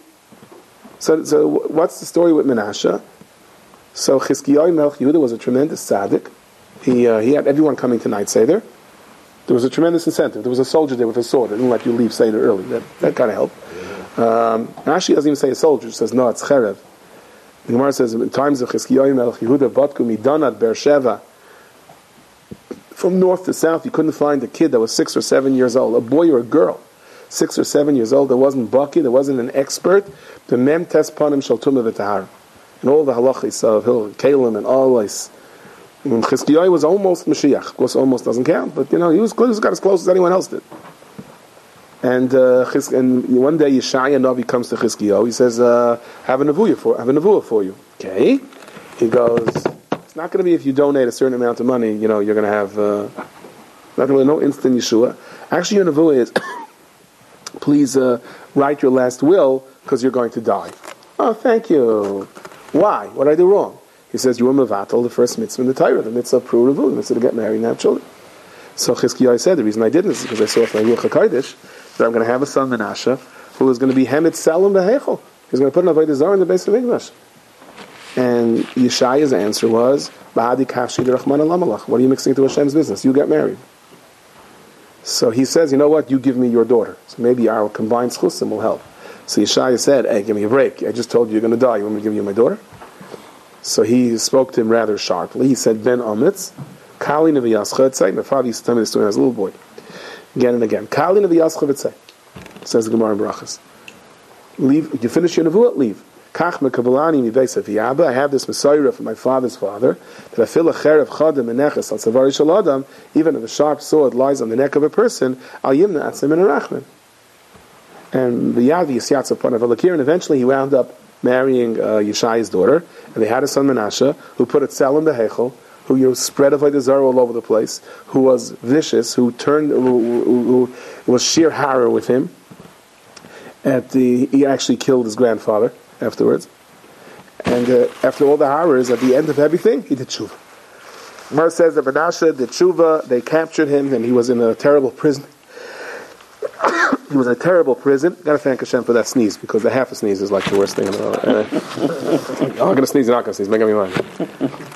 So, so what's the story with Menashe? So Chizkiyahu Melch Yehuda was a tremendous tzaddik. He, uh, he had everyone coming to night Seder. There was a tremendous incentive. There was a soldier there with a sword. It didn't let you leave Seder early. That, that kind of helped. Um, Rashi doesn't even say a soldier. He says, no, it's Cherev. The Gemara says, in times of Chizkiyahu Melch Yehuda, Vatku Midanat Beersheva, from north to south, you couldn't find a kid that was six or seven years old, a boy or a girl, six or seven years old, that wasn't Bucky, that wasn't an expert. The mem test panim shaltum v'tahar. And all the halachis of Hill, Kalim, and all this. Chizkiyahu was almost Mashiach, of course, almost doesn't count, but you know, he was, he got as close as anyone else did. And, uh, and one day Yeshaya Navi comes to Chizkiyahu, he says, uh, have a nevuah for, have a nevuah for you. Okay? He goes, it's not going to be if you donate a certain amount of money, you know, you're going to have uh, not going to no instant Yeshua. Actually, your nevuah is, please uh, write your last will because you're going to die. Oh, thank you. Why? What did I do wrong? He says you were mevatel the first mitzvah in the Torah, the mitzvah of pru the mitzvah to get married and have children. So Chizkiyahu said the reason I did this is because I saw from Ruach Hakodesh that I'm going to have a son Menashe who is going to be Hemet Selim Behechel. He's going to put an Avodah Zarah in the base of English. And Yeshaya's answer was, Ba'adi kashi What are you mixing into Hashem's business? You get married. So he says, you know what? You give me your daughter. So maybe our combined schusim will help. So Yeshaya said, hey, give me a break. I just told you you're going to die. You want me to give you my daughter? So he spoke to him rather sharply. He said, Ben Amitz, Kali Nevi My father used to tell me this story as a little boy. Again and again. Kali Nevi says the Gemara in Brachas. Leave, you finish your nevuah, leave. Kach mekabalani mi I have this Messiah from my father's father, that I feel a cherev chadam meneches al savari shaladam, even if a sharp sword lies on the neck of a person, al yimna atzim in. And the Yavi Yisyatz upon Avalakir, and eventually he wound up marrying uh, Yeshaya's daughter, and they had a son Menashe, who put a cell in the Hechel, who you know, spread a Zarah all over the place, who was vicious, who turned, who, who, who was sheer horror with him. At the, he actually killed his grandfather afterwards. And uh, after all the horrors, at the end of everything, he did tshuva. Mar says that Menashe did tshuva, they captured him, and he was in a terrible prison. he was in a terrible prison. Got to thank Hashem for that sneeze, because the half a sneeze is like the worst thing in the world. I'm to sneeze, you're not to sneeze, make up your mind.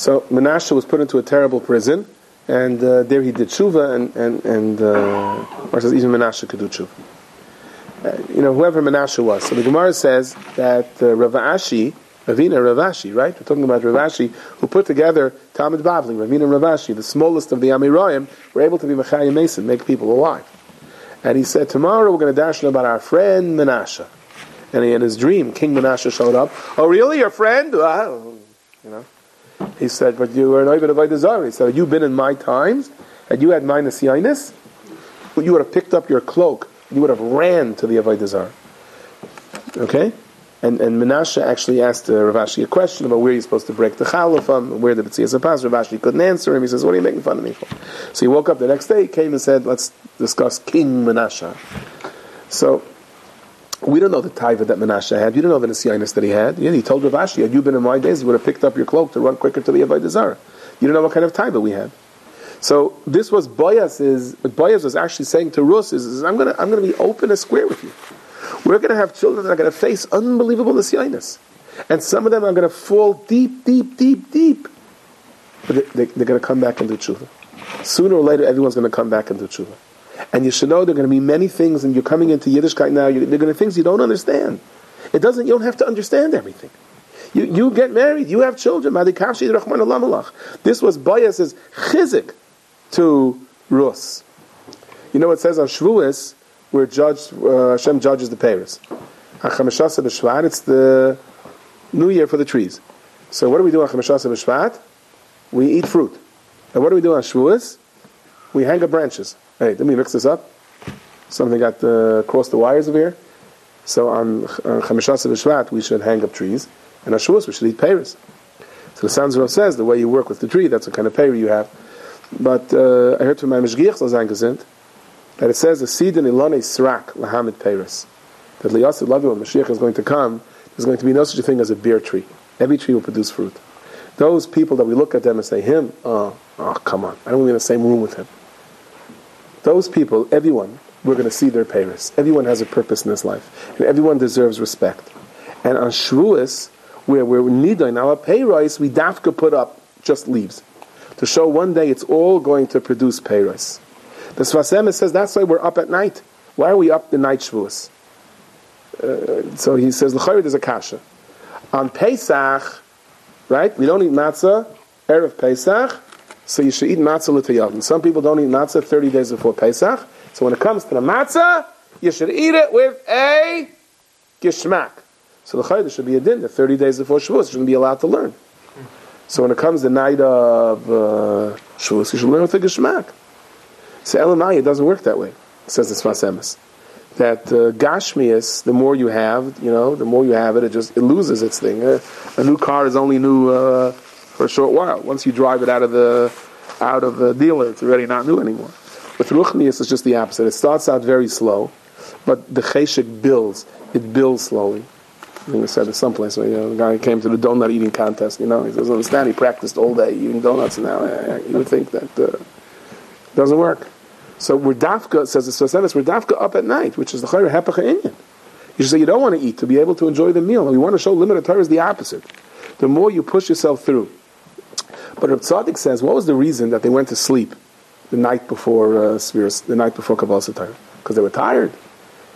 So Menashe was put into a terrible prison, and uh, there he did tshuva, and, and, and uh, says even Menashe could do tshuva. Uh, you know, whoever Menashe was. So the Gemara says that uh, Rav Ashi, Ravina Ravashi, right? We're talking about Rav Ashi, who put together Talmud Bavli, Ravina Ravashi, the smallest of the Amoraim, were able to be Mechayim Mason, make people alive. And he said, tomorrow we're going to dash about our friend Menashe. And in his dream, King Menashe showed up. Oh, really? Your friend? Well, you know. He said, but you were an Oibid of Aydazar. He said, had you been in my times, and you had minus Yainis, you would have picked up your cloak you would have ran to the Avodah Zarah. Okay? And, and Menashe actually asked uh, Rav Ashi a question about where he's supposed to break the challah from, where the it see as a pass. Rav couldn't answer him. He says, What are you making fun of me for? So he woke up the next day, came and said, Let's discuss King Menashe. So we don't know the taiva that Menashe had. You don't know the Nisyanis that he had. Yeah, he told Rav Ashi, Had you been in my days, you would have picked up your cloak to run quicker to the Avodah. You don't know what kind of taiva we had. So this was Boaz's, what Boaz was actually saying to Rus is, is I'm going to I'm gonna be open and square with you. We're going to have children that are going to face unbelievable nisyanis. And some of them are going to fall deep, deep, deep, deep. But they, are going to come back do tshuva. Sooner or later, everyone's going to come back do tshuva. And you should know there are going to be many things, and you're coming into Yiddishkeit now, there are going to be things you don't understand. It doesn't. You don't have to understand everything. You, you get married. You have children. This was Bias's chizik to Rus. You know it says on Shavuos where judge uh, Hashem judges the b'Shvat. It's the New Year for the trees. So what do we do on Chamishasa b'Shvat? We eat fruit. And what do we do on Shavuos? We hang up branches. Hey, let me mix this up. Something got uh, the wires over here. So on, Chamishasa b'Shvat we should hang up trees. And on Shavuos we should eat pears. So the Sanzro says the way you work with the tree, that's the kind of pear you have. But uh, I heard from my Meshgiach Zalzangezind that it says the seed in Ilane Srak Lahamid Paris. That Liyasid Lavi, when Mashiach is going to come, there's going to be no such a thing as a beer tree. Every tree will produce fruit. Those people that we look at them and say, him, oh, oh come on, I don't want to be in the same room with him. Those people, everyone, we're going to see their Paris. Everyone has a purpose in this life, and everyone deserves respect. And on Shavuos, where we're nidain, our pay rice, we dafka put up just leaves to show one day it's all going to produce pay rice. The Sfas says that's why we're up at night. Why are we up the night Shavuos? Uh, so he says, L'chayr, there's a kasha. On Pesach, right, we don't eat matzah, Erev Pesach, so you should eat matzah l'tayavim. Some people don't eat matzah 30 days before Pesach, so when it comes to the matzah, you should eat it with a gishmak. So the chayda should be a din that 30 days before Shavuos you shouldn't be allowed to learn. So when it comes the night of uh, Shavuos, you should learn with a gishmak. So Elamaya doesn't work that way, says the Sfas. That uh, Gashmias, the more you have, you know, the more you have it, it just it loses its thing. Uh, a new car is only new uh, for a short while. Once you drive it out of the out of the dealer, it's already not new anymore. With Ruchnias, it's just the opposite. It starts out very slow, but the Cheshik builds. It builds slowly. I think I said it someplace where you know, the guy came to the donut eating contest. You know, he doesn't understand. He practiced all day eating donuts, now you would think that uh, doesn't work. So we're dafka says the Sosevis, we're dafka up at night, which is the chayr hepacha inyan. You should say you don't want to eat to be able to enjoy the meal. And we want to show limited Torah is the opposite. The more you push yourself through. But Reb Tzadok says, what was the reason that they went to sleep the night before uh, the night before Kabbalah Torah? Because they were tired.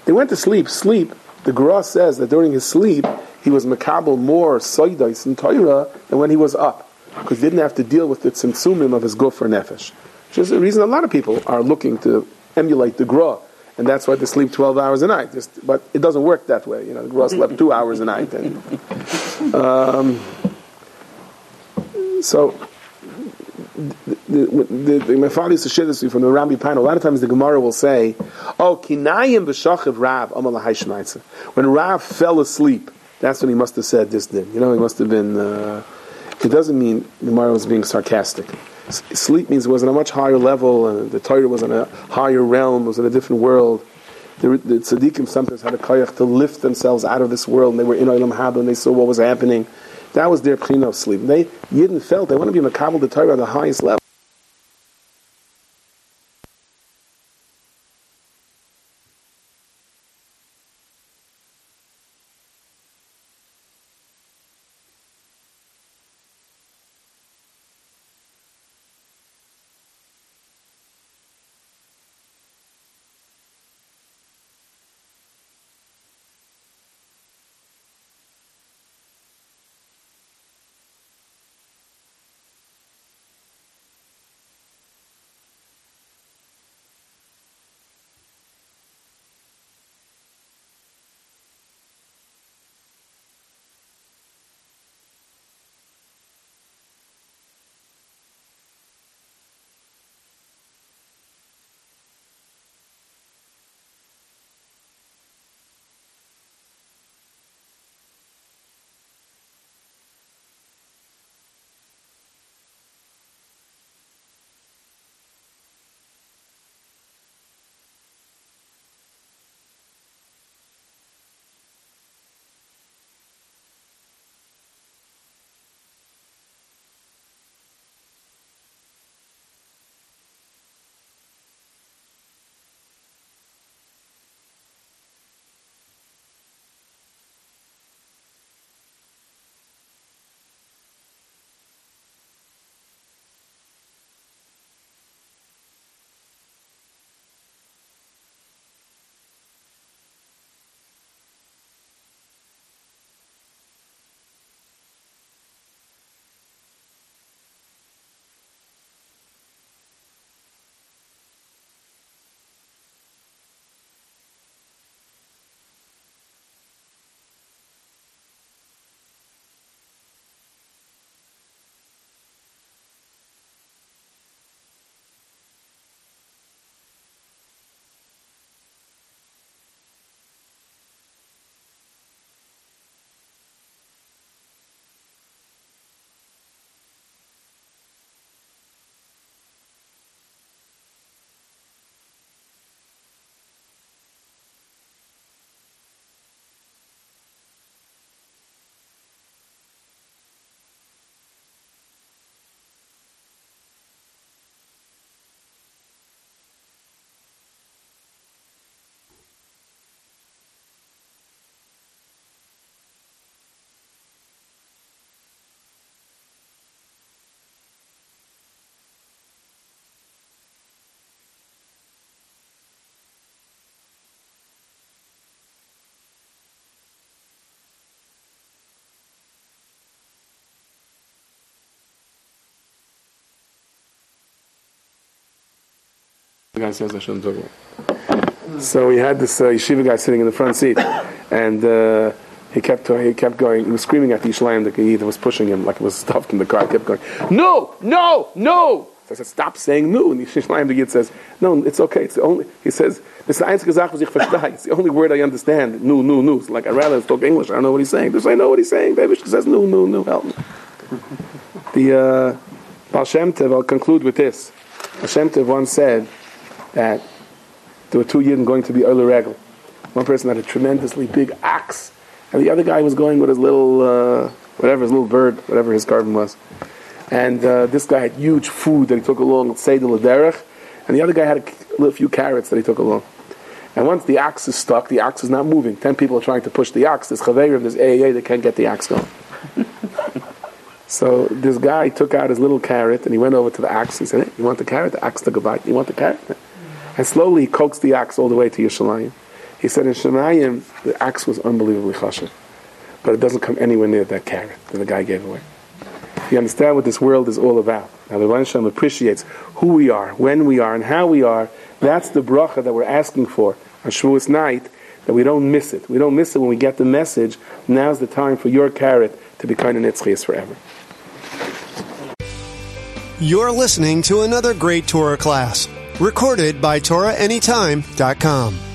They went to sleep. Sleep. The Gra says that during his sleep he was makabel more soidais in Torah than when he was up, because he didn't have to deal with the tzimtzumim of his guf or nefesh. Which is the reason a lot of people are looking to emulate the Gra, and that's why they sleep 12 hours a night. Just, but it doesn't work that way. You know, the Gra slept two hours a night. And, um, so, the, the, the, my father used to share this with me from the Rambi Pine. A lot of times the Gemara will say, "Oh, kinayim b'shachiv Rav When Rav fell asleep, that's when he must have said this. Then you know he must have been. Uh, it doesn't mean the Gemara was being sarcastic. Sleep means it was on a much higher level, and the Torah was on a higher realm, was in a different world. The, the tzaddikim sometimes had a koyach to lift themselves out of this world, and they were in Olam Haba, and they saw what was happening. That was their pchina of sleep. They Yidden felt they want to be makabel the Torah on the highest level. So we had this uh, yeshiva guy sitting in the front seat, and uh, he kept he kept going. He was screaming at the Yishlaim that he was pushing him like it was stuffed in the car. He kept going, no, no, no. So I said, stop saying no. And the Yishlaim says, no, it's okay. It's the only. He says, It's the only word I understand. No, no, no. Like I rather talk English. I don't know what he's saying. Does I know what he's saying? Baby says no, no, no. Help me. The uh, Baal Shem Tov, I'll conclude with this. Baal Tev once said that there were two Yidden going to be Euler Regel. One person had a tremendously big axe, and the other guy was going with his little, uh, whatever, his little bird, whatever his garden was. And uh, this guy had huge food that he took along, Seydel Derech, and the other guy had a little few carrots that he took along. And once the axe is stuck, the axe is not moving. Ten people are trying to push the axe. There's Chaverim, there's AAA, they can't get the axe going. So this guy took out his little carrot and he went over to the axe. He said, hey, "You want the carrot?" The axe took a bite. You want the carrot? And slowly he coaxed the axe all the way to Yerushalayim. He said, "In Shemayim, the axe was unbelievably chashiv, but it doesn't come anywhere near that carrot that the guy gave away." You understand what this world is all about. Now the Rebbe Shalom appreciates who we are, when we are, and how we are. That's the bracha that we're asking for on Shavuos night. That we don't miss it. We don't miss it when we get the message. Now's the time for your carrot to be kind of nitzchias forever. You're listening to another great Torah class, recorded by TorahAnytime.com.